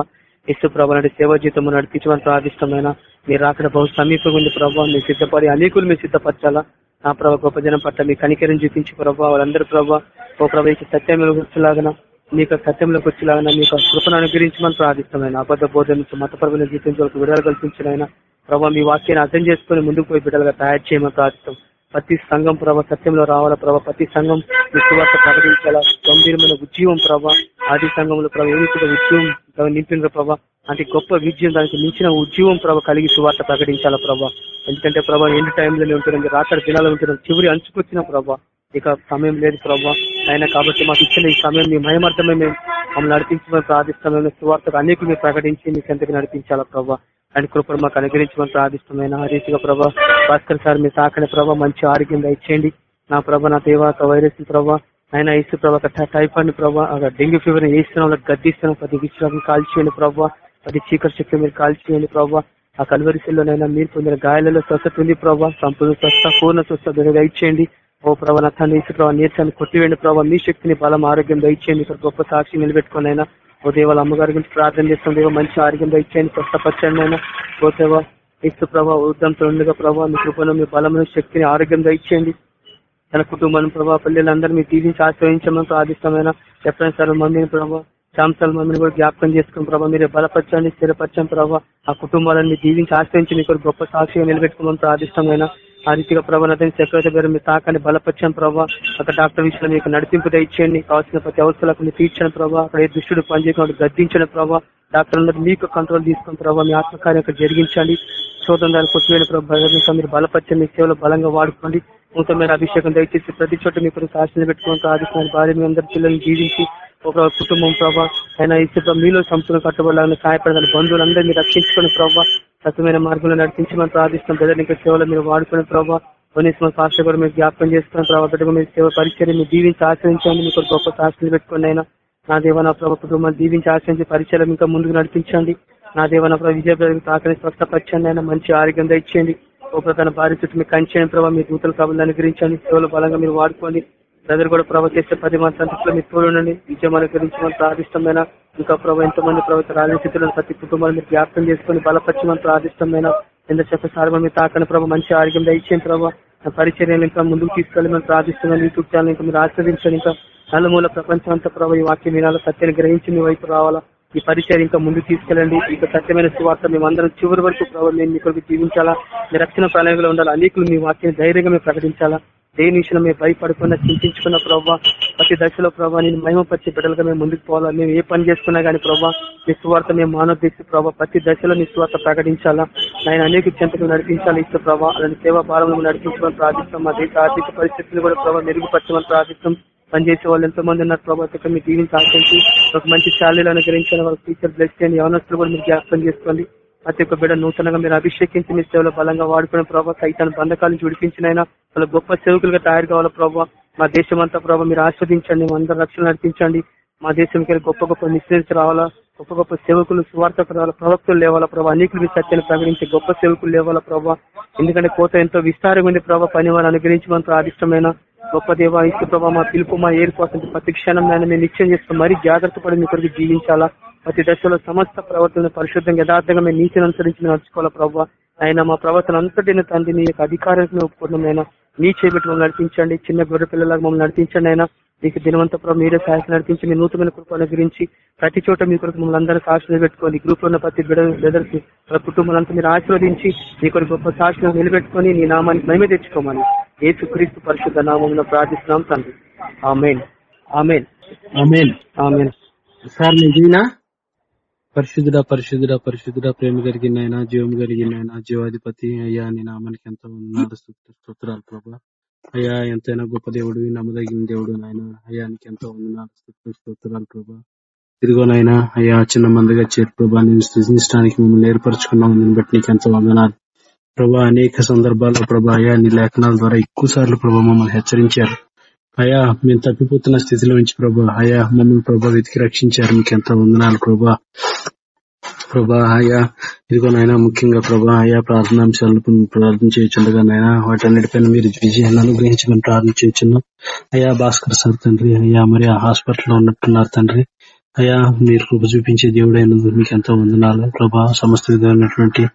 ఇసు ప్రభా నాటి సేవ జీవితం నడిపించమని ప్రార్థిష్టమైన మీరు అక్కడ బహు సమీపంగా ఉంది ప్రభావ మీరు సిద్ధపడి అనేకులు మీరు సిద్ధపరచాలా? నా ప్రభావ గొప్ప జనం పట్ల మీ కనికరం చూపించి ప్రభావ వాళ్ళందరూ ప్రభావ ఓ ప్రభావ సత్యంలో వచ్చేలాగన మీకు సత్యంలోకి వచ్చేలాగా మీకు కృపను అనుగ్రహించమని ప్రార్థిష్టమైన అబద్ధ బోధన నుంచి మతపరమైన జీవితం విడుదల కల్పించిన ప్రభావ మీ వాక్యాన్ని అర్థం చేసుకుని ముందుకు పోయి బిడ్డలుగా తయారు చేయమని ప్రార్థిస్తాం. ప్రతి సంఘం ప్రభావ సత్యంలో రావాలా ప్రభా? ప్రతి సంఘం విశ్వాస ప్రకటించాలా? గంభీరమైన ఉద్యమం ప్రభా ఆది సంఘంలో ప్రభా ఏ ఉద్యమం నింపిన ప్రభావ అంటే గొప్ప విజయం దానికి మించిన ఉద్యమం ప్రభా కలిగి సువార్త ప్రకటించాలా ప్రభా? ఎందుకంటే ప్రభా ఎన్ని టైంలోనే ఉంటున్నాం రాత్రి దినాలు ఉంటున్నాం చివరి అంచుకొచ్చిన ప్రభా ఇక సమయం లేదు ప్రభావ అయినా కాబట్టి మాకు ఇచ్చిన ఈ సమయం మీ మయమర్థమే మేము మమ్మల్ని నడిపించమని ప్రార్థిస్తామని సువార్తకు అనేకులు మీరు ప్రకటించి మీ ఎంతకు నడిపించాలా ప్రభా? అండ్ కృపను మాకు అనుగ్రహించమని ప్రార్థిస్తున్నాయి ఆ రీతిగా ప్రభా భాస్కర్ సార్ మీ తాకని ప్రభా మంచి ఆరోగ్యం దయచేయండి. నా ప్రభా నా దేవ వైరస్ ప్రభా ఆయన ఇసు ప్రభా టైఫాయిడ్ ప్రభా డెంగ్యూ ఫీవర్ వేస్తున్నాం వాళ్ళకి గద్దిస్తున్న ప్రతి విషయాలను కాల్చేయండి ప్రభావ ప్రతి చీకటి శక్తి మీరు కాల్చేయండి ప్రభావ ఆ కల్వరిశిల్లోనైనా మీరు పొందిన గాయాలలో స్వస్థత ఉంది ప్రభావ సంపూర్ణ స్వస్థ పూర్ణ స్వస్థ దయచేయండి. ఓ ప్రభా నా తండ్రి ప్రభావ నీరసాన్ని కొట్టివేయండి ప్రభావ మీ శక్తిని బలం ఆరోగ్యం దయచేయండి. ఇక్కడ గొప్ప సాక్షి నిలబెట్టుకుని అయినా ఓ అమ్మగారి గురించి ప్రార్థన చేస్తాం. మంచి ఆరోగ్యం ఇచ్చేయండి స్వస్థపరచండి అయినా ఓ ఇస్తు ప్రభా ప్రభావ వృద్ధంతో ఉండగా ప్రభావ మీ కృపను మీ బలమైన శక్తిని ఆరోగ్యం దయచేయండి తన కుటుంబాన్ని ప్రభావ పిల్లలందరూ మీ దీవించి ఆశ్రయించమని ప్రార్థిస్తామైనా చెప్పండి సార్ మమ్మీని ప్రభావ శాంసాల మమ్మీని కూడా జ్ఞాపకం చేసుకుని ప్రభావ మీరు బలపరచండి స్థిరపరచండి ప్రభావ ఆ కుటుంబాలను దీవించి ఆశ్రయించి మీకు గొప్ప సాక్షిగా నిలబెట్టుకోమని ప్రార్థిస్తామైనా ఆ రీతిగా ప్రభావం చక్రవర్తి గారు మీ తాకాన్ని బలపరిచాను ప్రభావ అక్కడ డాక్టర్ విషయంలో మీకు నడిపింపు ఇచ్చేయండి కావాల్సిన ప్రతి అవసరాలకు మీరు ప్రభావ అక్కడ ఏ దుష్టుడు పనిచేయకుండా గద్దించిన ప్రభావ డాక్టర్ అందరూ మీకు కంట్రోల్ తీసుకుని ప్రభావ మీ ఆత్మకార్యం అక్కడ జరిగించండి. శోధన దాన్ని కొట్టివేని ప్రభావ మీరు బలపరిచండి మీ సేవలో బలంగా వాడుకోండి. నూతనమైన అభిషేకం దయచేసి ప్రతి చోట మీ కొరకు సాక్షిని పెట్టుకుని ఆదిస్తున్నారు భార్య మీ అందరి పిల్లల్ని జీవించి ఒక కుటుంబం ప్రభా ఆయన ఇసుక మీలో సంపూర్ణ కట్టుబడాలని సహాయపడదని బంధువులందరూ మీరు రక్షించుకుని ప్రభావ సత్యమైన మార్గంలో నడిపించమని ప్రార్థిస్తాం ప్రజలు ఇంకా సేవలు మీరు వాడుకునే ప్రభావ కొన్నిసిన సాక్షి కూడా మీరు జ్ఞాపకం చేసుకుని ప్రభావ బిడ్డగా మీరు సేవ పరిచయం మీరు దీవించి ఆశ్రయించండి. మీకు గొప్ప సాక్షులు పెట్టుకుని అయినా నా దేవ నా ప్రభావ కుటుంబాన్ని దీవించి ఆశ్రయించి పరిచయం ఇంకా ముందుకు నడిపించండి. నా దేవ నా ప్రభావ విజయ తాకని స్వస్థపరచండి అయినా మంచి ఆరోగ్యం ఇచ్చేయండి ఒక తన భార్య చుట్టూ మీకు కంచేయండి ప్రభావ మీ దూతలు కాబట్టి అనుగ్రహించండి సేవలు బలంగా మీరు వాడుకోండి. ప్రజలు కూడా ప్రభావ చేసే పది మంది సంతృప్తిలో మీరు తోడండి విజయం అనుగ్రహించమని ప్రార్థిష్టమైన ఇంకా ప్రభావ ఎంతమంది ప్రభుత్వ రాజనీతిలో ప్రతి కుటుంబాన్ని మీరు జ్ఞాపకం చేసుకుని బలపరచమని ప్రార్థిష్టమైన ఎంత చెప్ప సార్ మీరు తాకని ప్రభావ మంచి ఆరోగ్యం దయచేయండి ప్రభావ పరిచర్యలు ఇంకా ముందుకు తీసుకెళ్ళమని ప్రార్థిస్తున్నాను. యూట్యూబ్ ఛానల్ ఇంకా మీరు ఆశ్రదించండి ఇంకా నలుమూల ప్రపంచం అంతా ప్రభావ ఈ వాక్యం వినాల సత్యాన్ని గ్రహించి మీ వైపు రావాలా. ఈ పరిచయం ఇంకా ముందుకు తీసుకెళ్ళండి. ఇక సత్యమైన సువార్త మేమందరం చివరి వరకు ప్రభావ మేము మీ కొరకు జీవించాలా. మీ రక్షణ ప్రణాళికలో ఉండాలి. అనేకులు మీ వాక్యం ధైర్యంగా మేము ప్రకటించాలా. దేని విషయంలో మేము భయపడకుండా చింతించుకున్న ప్రభావ ప్రతి దశలో ప్రభావ నేను మహిమపరిచే బిడ్డలుగా మేము ముందుకు పోవాలా? మేము ఏ పని చేసుకున్నా కానీ ప్రభావ నిస్వార్థ మేము మేము మానోద్దేశి ప్రభావ ప్రతి దశలో నిస్వార్థ ప్రకటించాలా? ఆయన అనేక చెంతకు నడిపించాలి ఇస్తే ప్రభావ అలాంటి సేవా భారంలో నడిపించమని ప్రార్థిస్తాం. మా దేశ ఆర్థిక పరిస్థితులు కూడా ప్రభావ మెరుగుపరచమని ప్రార్థిస్తాం. పనిచేసే వాళ్ళు ఎంతో మంది ఉన్నారు ప్రభావ మీ దీవిని ఆశించి ఒక మంచి శాలీలు అనుగ్రహించాలి వాళ్ళ టీచర్ బ్లెస్ చేయండి యవనస్తులు కూడా మీరు జ్ఞాపకం చేసుకోండి. ప్రతి ఒక్క బిడ్డ నూతనంగా మీరు అభిషేకించి మీ సేవలో బలంగా వాడుకునే ప్రభావ సైతాన్ని బంధకాల నుంచి విడిపించినైనా వాళ్ళ గొప్ప సేవకులుగా తయారు కావాల ప్రభావ మా దేశం అంతా ప్రభావ మీరు ఆస్వాదించండి అందరూ రక్షణ నడిపించండి. మా దేశంకి గొప్ప గొప్ప నిశ్చయించి రావాలా గొప్ప గొప్ప సేవకులు సువార్థకు రావాలా ప్రవక్తలు లేవాలా ప్రభావ అనేకులు మీ సత్యాన్ని ప్రకటించే గొప్ప సేవకులు లేవాలా ప్రభావ ఎందుకంటే కోత ఎంతో విస్తారమైన ప్రభావ పని వారు అనుగ్రహించి మన గొప్ప దేవ ఇసు ప్రభావ మా పిలుపు మా ఏర్పాటు కోసం ప్రతి క్షణం నేను మేము నిశ్చయం చేస్తాం మరీ జాగ్రత్త పడి మీ కొరకు జీవించాలా. ప్రతి దశలో సమస్త ప్రవర్తన పరిశుద్ధంగా యథార్థంగా మేము నీతిని అనుసరించి నడుచుకోవాలా ప్రభావ ఆయన మా ప్రవర్తన అంతటిని తండ్రి నీ యొక్క అధికారానికి మేము ఒప్పుకున్నాం అయినా నీ చేపెట్టి మమ్మల్ని నడిపించండి. చిన్న గొర్రె పిల్లలాగా మమ్మల్ని నడిపించండి అయినా మీకు దినవంత ప్రభావ మీరే సహాయం నడిపించి మీ నూతనమైన కృప అనుగ్రహించి ప్రతి చోట మీ కొరకు మమ్మల్ని అందరూ సాక్షులు పెట్టుకోండి. గ్రూప్లో ఉన్న ప్రతి బ్రదర్స్ వాళ్ళ కుటుంబాలంతా మీరు ఆశీర్వదించి మీ కొరకు గొప్ప సాక్షులు నిలబెట్టుకొని నీ నామానికి మేమే తెచ్చుకోమని ఏసు క్రీస్తు పరిశుద్ధ నామంలో ప్రార్థిస్తున్నాం తండ్రి. Amen. Amen. Amen. Amen. Sir నేను జీనా పరిశుద్ధుడ పరిశుద్ధుడ పరిశుద్ధుడ ప్రేమ కలిగిన ఆయన జీవం కలిగిన ఆయన జీవాధిపతి అయ్యా నీ నామానికి ఎంతో ఉన్నారు స్తోత్రాలు ప్రభా. అయ్యా ఎంతైనా గొప్ప దేవుడు నమ్మదగిన దేవుడు నాయన. అయ్యా నీకు ఎంతో ఉన్నారు స్తోత్రాలు ప్రభా. తిరుగోనైనా అయ్యా చిన్న మందిగా చేరు ప్రభా నేను సృజించడానికి మిమ్మల్ని ఏర్పరచుకున్నాం నేను బట్టి నీకు ఎంతో వందనాలు. ప్రభా అనేక సందర్భాల్లో ప్రభా అయ్యా నీ లేఖనాల ద్వారా ఎక్కువ సార్లు ప్రభా మమ్మల్ని హెచ్చరించారు. అయ్యా మేము తప్పిపోతున్న స్థితిలో నుంచి ప్రభా. అయ్యా మమ్మల్ని ప్రభా వెతికి రక్షించారు. మీకు ఎంత వందనాలు ప్రభా. ప్రభా అయ్యా నాయన ముఖ్యంగా ప్రభా అయ్యా ప్రార్థనాంశాలు ప్రార్థన చేయొచ్చుండగా నైనా వాటన్నిటిపైన మీరు విజయాన్ని అనుగ్రహించమని ప్రార్థన చేయొచ్చున్నాం అయ్యా భాస్కర్ సార్ తండ్రి అయ్యా మరి ఆ హాస్పిటల్లో ఉన్నట్టున్నారు తండ్రి. అయ్యా మీరు కృప చూపించే దేవుడైనందుకు మీకు ఎంతో వందనాలు. ప్రభా సమస్త విధమైనటువంటి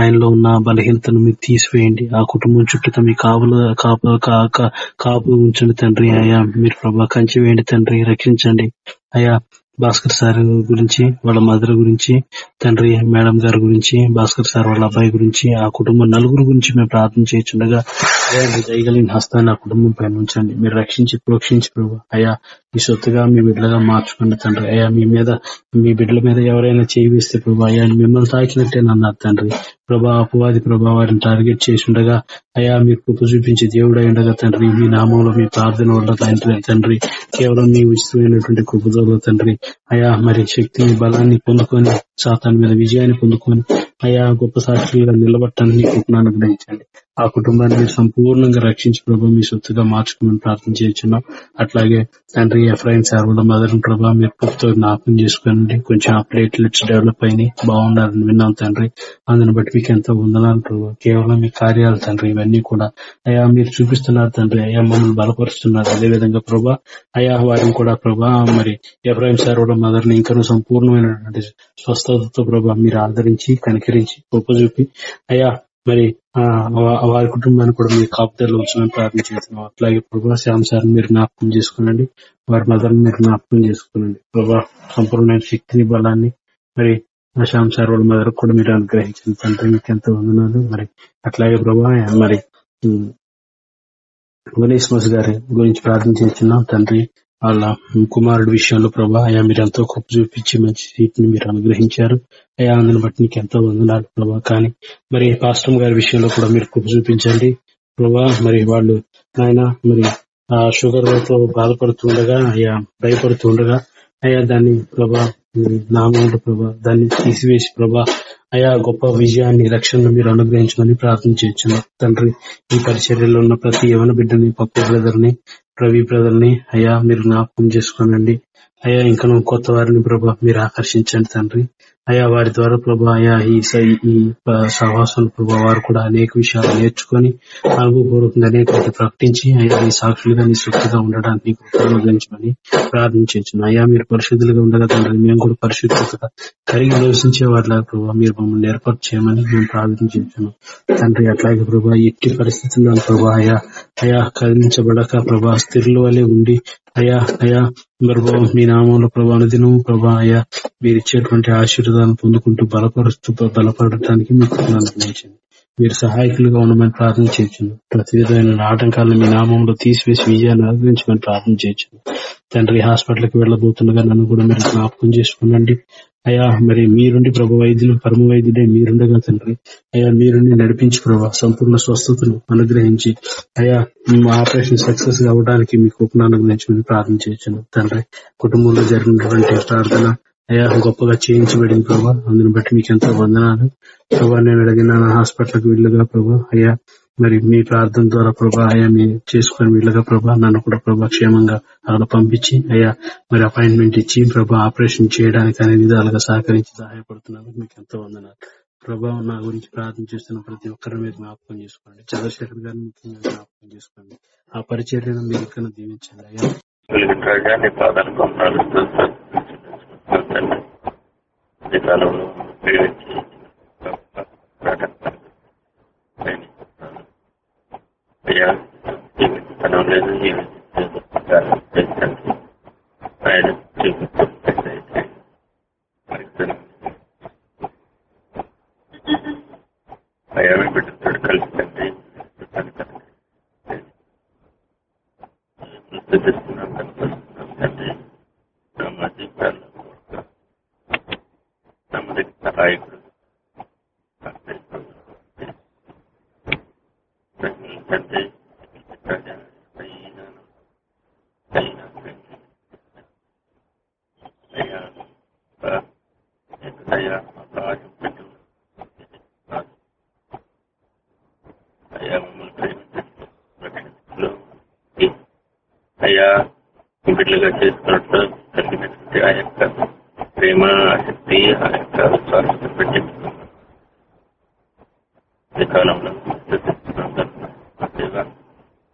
ఆయనలో ఉన్న బలహీనతను మీరు తీసివేయండి. ఆ కుటుంబం చుట్టూ మీ కాపులు కాపు కా- కాపు ఉంచండి తండ్రి. అయ్యా మీరు ప్రభా కంచి వేయండి తండ్రి. రక్షించండి. అయ్యా భాస్కర్ సార్ గురించి వాళ్ళ మదర్ గురించి తండ్రి మేడం గారి గురించి భాస్కర్ సార్ వాళ్ళ అబ్బాయి గురించి ఆ కుటుంబం నలుగురు గురించి మేము ప్రార్థన చేయించుండగా అయ్యా మీ దయగలిగిన హస్తాన్ని ఆ కుటుంబం పైన ఉంచండి. మీరు రక్షించి ప్రోక్షించి ప్రభు. అయ్యా మీ సొత్తుగా మీ బిడ్డలుగా మార్చుకోండి తండ్రి. అయ్యా మీ మీద మీ బిడ్డల మీద ఎవరైనా చేయిస్తే ప్రభు అయ్యా మిమ్మల్ని తాకినట్టే అన్నారు తండ్రి. ప్రభా అపవాది ప్రభా వారిని టార్గెట్ చేసి ఉండగా అయ్యా మీరు కృప చూపించే దేవుడు ఉండగా తండ్రి మీ నామంలో మీ ప్రార్థన వల్ల తండ్రి తండ్రి. కేవలం మీ ఉచితమైనటువంటి కృపదోలో తండ్రి. అయా మరి శక్తిని బలాన్ని పొందుకొని సాతాన్ మీద విజయాన్ని పొందుకొని అయా గొప్ప సాక్షులుగా నిలబట్టడానికి కృపను అనుగ్రహించండి. ఆ కుటుంబాన్ని మీరు సంపూర్ణంగా రక్షించి ప్రభా మీ సొత్తుగా మార్చుకోమని ప్రార్థన చేస్తున్నాం అట్లాగే తండ్రి ఎఫ్రైన్ సార్ వాళ్ళ మదర్ ప్రభా మీరు పూర్తితో జ్ఞాపకం చేసుకోండి కొంచెం ఆ ప్లేట్లెట్స్ డెవలప్ అయినాయి. బాగున్నారని విన్నాం తండ్రి. అందుని బట్టి మీకు ఎంతో వందనాలు కేవలం మీ కార్యాలు తండ్రి ఇవన్నీ కూడా అయా మీరు చూపిస్తున్నారు తండ్రి. అయ్యా మమ్మల్ని బలపరుస్తున్నారు. అదే విధంగా ప్రభా అయా వారిని కూడా ప్రభా మరి ఎబ్రాహిం సార్ వాళ్ళ మదర్ని ఇంకా సంపూర్ణమైనటువంటి స్వస్థతతో ప్రభా మీరు ఆదరించి కనికరించి గొప్ప చూపి అయ్యా మరి ఆ, వారి కుటుంబాన్ని కూడా మీరు కాపుదల్లో ఉంచమని ప్రార్థన చేస్తున్నాం. అట్లాగే ప్రభా శ్యామ్ సార్ మీరు జ్ఞాపకం చేసుకునండి. వారి మదర్ మీరు జ్ఞాపకం చేసుకునండి. ప్రభా సంపూర్ణమైన శక్తిని బలాన్ని మరి ఆ శ్యామ్ సార్ వాళ్ళ మదర్ కూడా మీరు అనుగ్రహించిన తండ్రి మీకు ఎంతో వందనాలు. మరి అట్లాగే ప్రభా మరి ఉమ్, గణేష్మస్ గారి గురించి ప్రార్థన చేస్తున్నాం. తండ్రి వాళ్ళ కుమారుడి విషయంలో ప్రభా అయా మీరు ఎంతో గొప్ప చూపించి మంచి సీట్ని మీరు అనుగ్రహించారు. అయా అందుని బట్టి నీకు ఎంతో వందనాలు ప్రభా. కానీ మరి పాస్టమ్ గారి విషయంలో కూడా మీరు కృప చూపించండి. ప్రభా మరి వాళ్ళు ఆయన మరి ఆ షుగర్తో బాధపడుతుండగా అయ్యా భయపడుతుండగా అయ్యా దాన్ని ప్రభా మీ నామంలో ప్రభా దాన్ని తీసివేసి ప్రభా అయా గొప్ప విజయాన్ని రక్షణను మీరు అనుగ్రహించమని ప్రార్థన చేయొచ్చు తండ్రి ఈ పరిచర్యలో ఉన్న ప్రతి యవన బిడ్డని పప్పు బ్రదర్ని రవి బ్రదర్ని అయ్యా మీరు జ్ఞాపకం చేసుకోనండి. అయ్యా ఇంకా కొత్త వారిని ప్రభా మీరు ఆకర్షించండి తండ్రి. అయ్యా వారి ద్వారా ప్రభా అయా ఈ ఈ సహవాసం ప్రభా వారు కూడా అనేక విషయాలు నేర్చుకొని అనుభవపూర్వకంగా అనేక ప్రకటించి అయ్యా ఈ సాక్షులుగా నీ శక్తిగా ఉండడానికి నీకు ప్రార్థించవచ్చు అయ్యా మీరు పరిశుద్ధులుగా ఉండగా తండ్రి మేము కూడా పరిశుద్ధతగా కరిగి నివసించే వారిలా ప్రభావ మీరు మమ్మల్ని ఏర్పాటు చేయమని మేము ప్రార్థించున్నాం తండ్రి అట్లాగే ప్రభా ఎట్టి పరిస్థితుల్లో ప్రభా అయా అయా కదిలించబడక ప్రభా స్థిరుల వలె ఉండి అయా అయా ప్రభావ మీ నామంలో ప్రభా దినం ప్రభా అయ్యా మీరు ఇచ్చేటువంటి ఆశీర్వాదాలను పొందుకుంటూ బలపరుస్తూ బలపడటానికి మీకు అనుగ్రహించండి. మీరు సహాయకులుగా ఉండమని ప్రార్థన చేయొచ్చు ప్రతి విధమైన ఆటంకాలను మీ నామంలో తీసివేసి విజయాన్ని అనుగ్రహించమని ప్రార్థన చేయొచ్చు తండ్రి హాస్పిటల్కి వెళ్ళబోతుండగా నన్ను కూడా మీరు జ్ఞాపకం చేసుకోనండి. అయ్యా మరి మీరుండి ప్రభు వైద్యులు పరమ వైద్యుడే మీరుండగా తండ్రి. అయ్యా మీరుండి నడిపించి ప్రభా సంపూర్ణ స్వస్థతను అనుగ్రహించి. అయ్యా ఆపరేషన్ సక్సెస్ అవ్వడానికి మీ కృపను అనుగ్రహించమని ప్రార్థన చేయొచ్చును తండ్రి. కుటుంబంలో జరిగినటువంటి ప్రార్థన అయ్యా గొప్పగా చేయించబడింది ప్రభా. అందుని బట్టి మీకు ఎంతో వందనాలు. ప్రభా నేను అడిగిన హాస్పిటల్కి వెళ్ళగా ప్రభా. అయ్యా మరి మీ ప్రార్థన ద్వారా ప్రభా అయ్యా మీ చేసుకుని వీళ్ళగా ప్రభా నన్ను కూడా ప్రభా క్షేమంగా అక్కడ పంపించి అయ్యా మరి అపాయింట్మెంట్ ఇచ్చి ప్రభా ఆపరేషన్ చేయడానికి అనే విధాలుగా సహకరించి సహాయపడుతున్నాను. మీకు ఎంతో వందనాలు. ప్రభా నా గురించి ప్రార్థన చేస్తున్న ప్రతి ఒక్కరి మీద జ్ఞాపకం చేసుకోండి. చంద్రశేఖర్ గారిని ముఖ్యంగా జ్ఞాపకం చేసుకోండి. ఆ పరిచర్యను మీరు ఇక్కడ దీవించండి అయ్యా. కాలంలో అయ్యా జీవితం లేదు జీవితం ఆయన జీవితం అయ్యా మీ బిడ్డతో కలిసి తండ్రి చూపిస్తున్నాం కనిపిస్తున్నాం తండ్రి నా జీవితాల్లో దయనాను దయన అయ్యా దయా అవకాశం పెట్టు అయ్యా మమ్మల్ని ప్రేమించండి రక్షణలో అయ్యా బిడ్డలుగా చేసుకున్నట్టు కలిగినటువంటి ఆ యొక్క ప్రేమ ఆసక్తి ఆ యొక్క విశ్వాసం పెట్టి ఈ కాలంలో దేవ తండ్రి దేవ రాజా తమ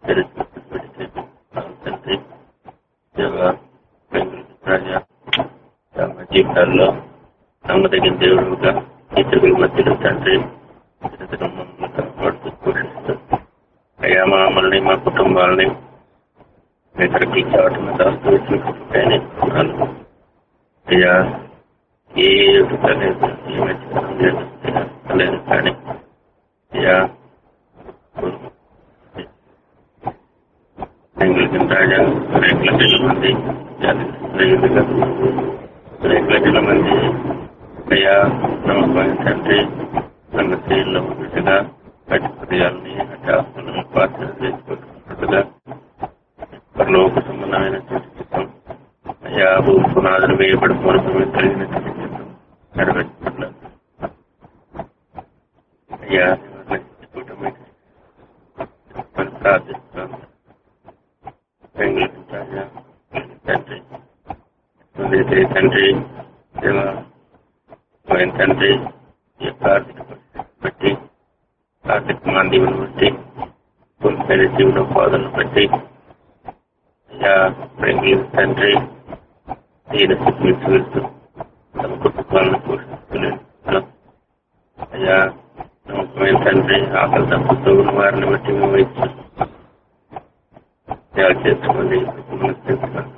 జీవితాల్లో నమ్మదగిన దేవుడుగా ఇతరుల మధ్యలో తండ్రి ఇతరుల మమ్మల్ని కాపాడుతూ పోషిస్తూ అయ్యా మమ్మల్ని మా కుటుంబాలని ఇతరులకి చాటున దాస్తూ వచ్చిన అయ్యా ఏ లేదు ఏ మంచితనం లేదు లేదు కానీ అయ్యా ఎంగిలికి రాజా రేపు లక్షల మంది రేపు లక్షల మంది అయ్యా నమ్మకం తండ్రి తన శైలిలో ఉన్నట్టుగా అటు హృదయాల్ని అటు ఆస్తులను పాత్ర చేసుకుంటున్నట్టుగా పరలోక సంబంధమైనటువంటి చిత్తం అయ్యా పునాదులు వేయబడి పూర్వమే కలిగినటువంటి చిత్తం నెరవేర్చుకుంటున్నా అయ్యా కూటమి ప్రార్థిస్తున్నాను బెంగళూరు రాజా తండ్రి తండ్రి తండ్రి తండ్రి ఈ యొక్క ఆర్థిక పరిస్థితిని బట్టి ఆర్థిక మాంద్యమును బట్టి కొన్నిసారి జీవనోపాధులను బట్టి అయ్యా బెంగళూరు తండ్రి ఈయన స్థితిని వెళ్తూ తమ కుటుంబాలను పోషిస్తున్నాను అయ్యా నమ్మకమైన తండ్రి ఆకలి తప్పుతూ ఉన్న వారిని బట్టి మేము ఇచ్చాం చేసుకోండి చేసుకోండి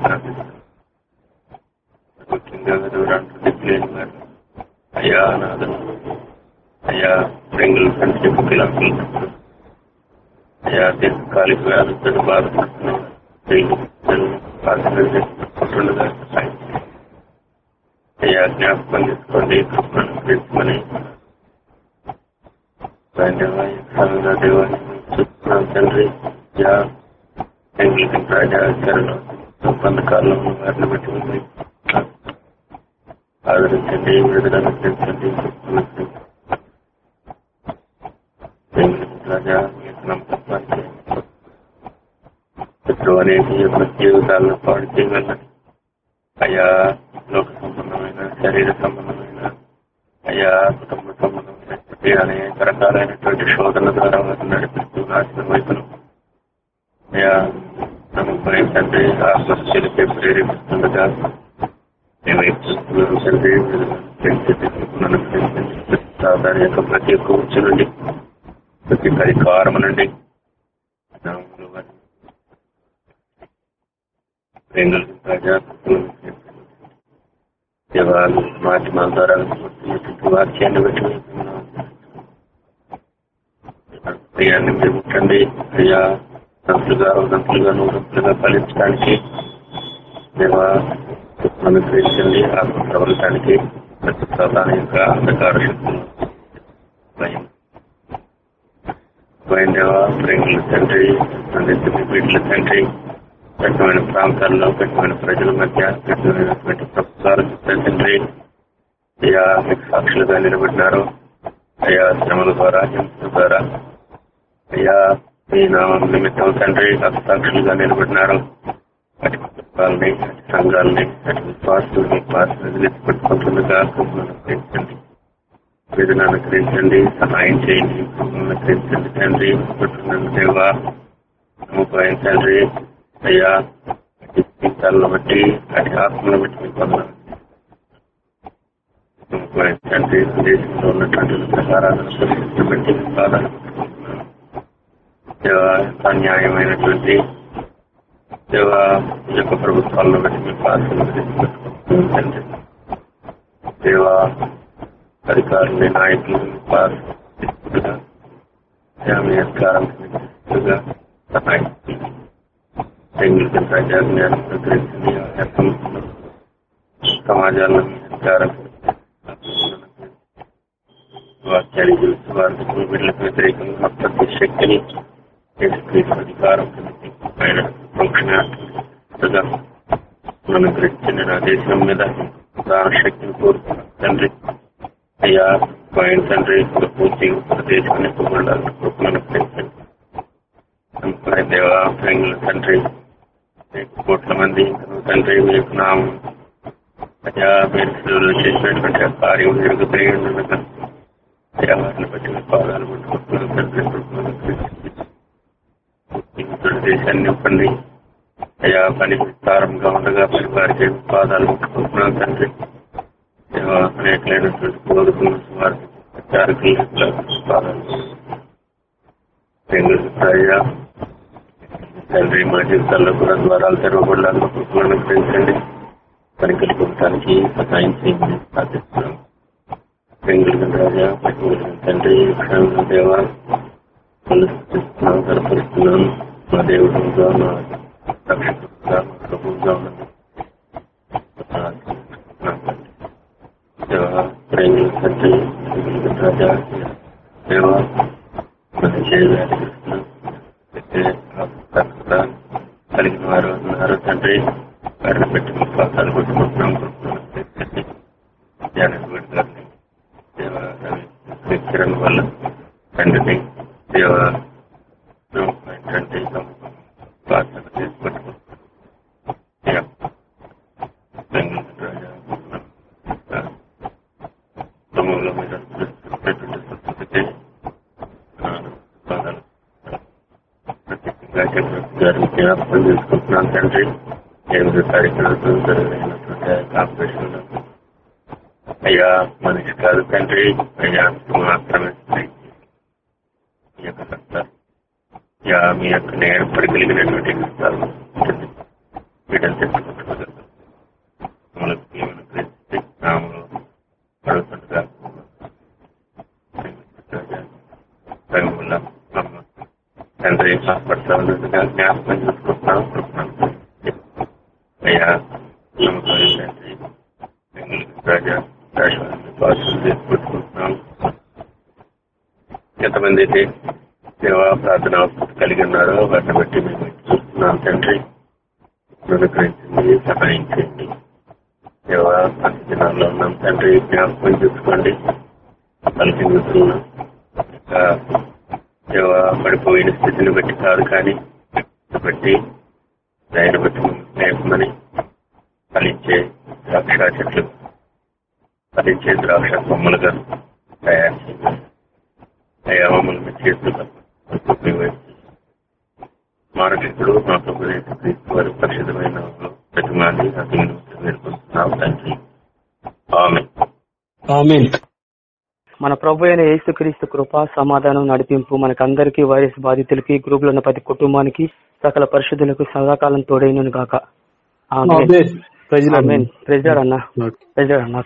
everybody for having అనేక శోధన ద్వారా వారిని నడిపిస్తూ రాసిన వైపును అయా నమ్మకం తండ్రి ఆత్మశక్తికి ప్రేరేపిస్తుండగా ఏమైపోతున్నారు తండ్రి దాని యొక్క ప్రతి ఒక్క ఉచ్చు నుండి ప్రతి పరికారం నుండి ప్రజా దేవాలు మాధ్యమాల ద్వారా వాక్యాన్ని బట్టి ప్రియాన్ని మీరు ముట్టండి అయ్యా దంతులుగా దంతులుగా నూరంతులుగా ఫలించడానికి దేవా అనుగ్రహించండి ఆత్మ ప్రబలటానికి ప్రతి సాధారణ యొక్క అంధకార శక్తులు భయం. భయం దేవా ప్రేమల తండ్రి అందించిన వీటిల తండ్రి కఠినమైన ప్రాంతాల్లో కఠినమైన ప్రజల మధ్య కఠినమైనటువంటి ప్రభుత్వాలు తండ్రి. అయ్యా మీకు సాక్షులుగా నిలబడినారు అయ్యా శ్రమల ద్వారా హింసల ద్వారా అయ్యా మీ నామం నిమిత్తం తండ్రి సాక్షులుగా నిలబడినారు. అటు కుటుంబాలని అటు సంఘాలని అటు విశ్వాసుల్ని పాత్రలు పెట్టుకుంటుండగా అనుగ్రహించండి. వీరిని అనుగ్రహించండి సహాయం చేయండి అనుగ్రహించండి తండ్రి. దేవా నమ్మకం తండ్రి అయ్యా అటు జీవితాలను బట్టి అటు ఆత్మను బట్టి మీకు వందనాలు. తండ్రి దేశంలో ఉన్నటువంటి ప్రకారాలను సృష్టించబట్టి కాదని బాధాలుకుంటున్నాను అన్యాయమైనటువంటి దేవా ఈ యొక్క ప్రభుత్వాలను బట్టి మీ పాత్రలు తండ్రి అధికారులు నాయకులు అధికారం సహాయం అనుగ్రహించింది సమాజాలను అధికారం వాక్యాన్ని చూసి వారికి బిడ్డలకు వ్యతిరేకంగా శక్తిని అధికారం ఆయన నా దేశం మీద దాన శక్తిని కోరుతున్నాం తండ్రి అయ్యా ఆయన తండ్రి పూర్తి దేశాన్ని పొగడాలని తండ్రి కోట్ల మంది తండ్రి మీకు నామం అయ్యా మీరు చేసినటువంటి ఆ కార్యం జరుగుతాయి అయ్యా వారిని బట్టి పాదాలు పట్టుకుంటున్నాను తండ్రి కృపలను దేశాన్ని ఇవ్వండి అయ్యా పని విస్తారంగా ఉండగా పని వారికి పాదాలు ముట్టుకుంటున్నాను తండ్రి. అనేకలైనటువంటి బోధకులు వారికి చారకులు పాదాలు. అయ్యా? తండ్రి మా జీవితాల్లో కూడా ద్వారాలు తెరవబడాలని కుటుంబాన్ని పెంచండి పని కలుగుతానికి సహాయం చేయండి. ప్రార్థిస్తున్నాం. రాజా తండ్రి క్షేమ దేవ కలుస్తున్నాం నా దేవుడుగా నా రక్షకుడుగా మా ప్రభువుగా తండ్రి రాజా దేవ కలిగిన వారు ఉన్నారు తండ్రి వారిని పెట్టి పాతాలు కొట్టుకుంటున్నాం activities itself. We can say. ప్రభు అయిన యేసుక్రీస్తు కృప సమాధానం నడిపింపు మనకందరికీ వైరస్ బాధితులకి గ్రూపులో ఉన్న ప్రతి కుటుంబానికి సకల పరిశుద్ధులకు సదాకాలం తోడైనను గాక. అన్న. ప్రెజర్ అన్న.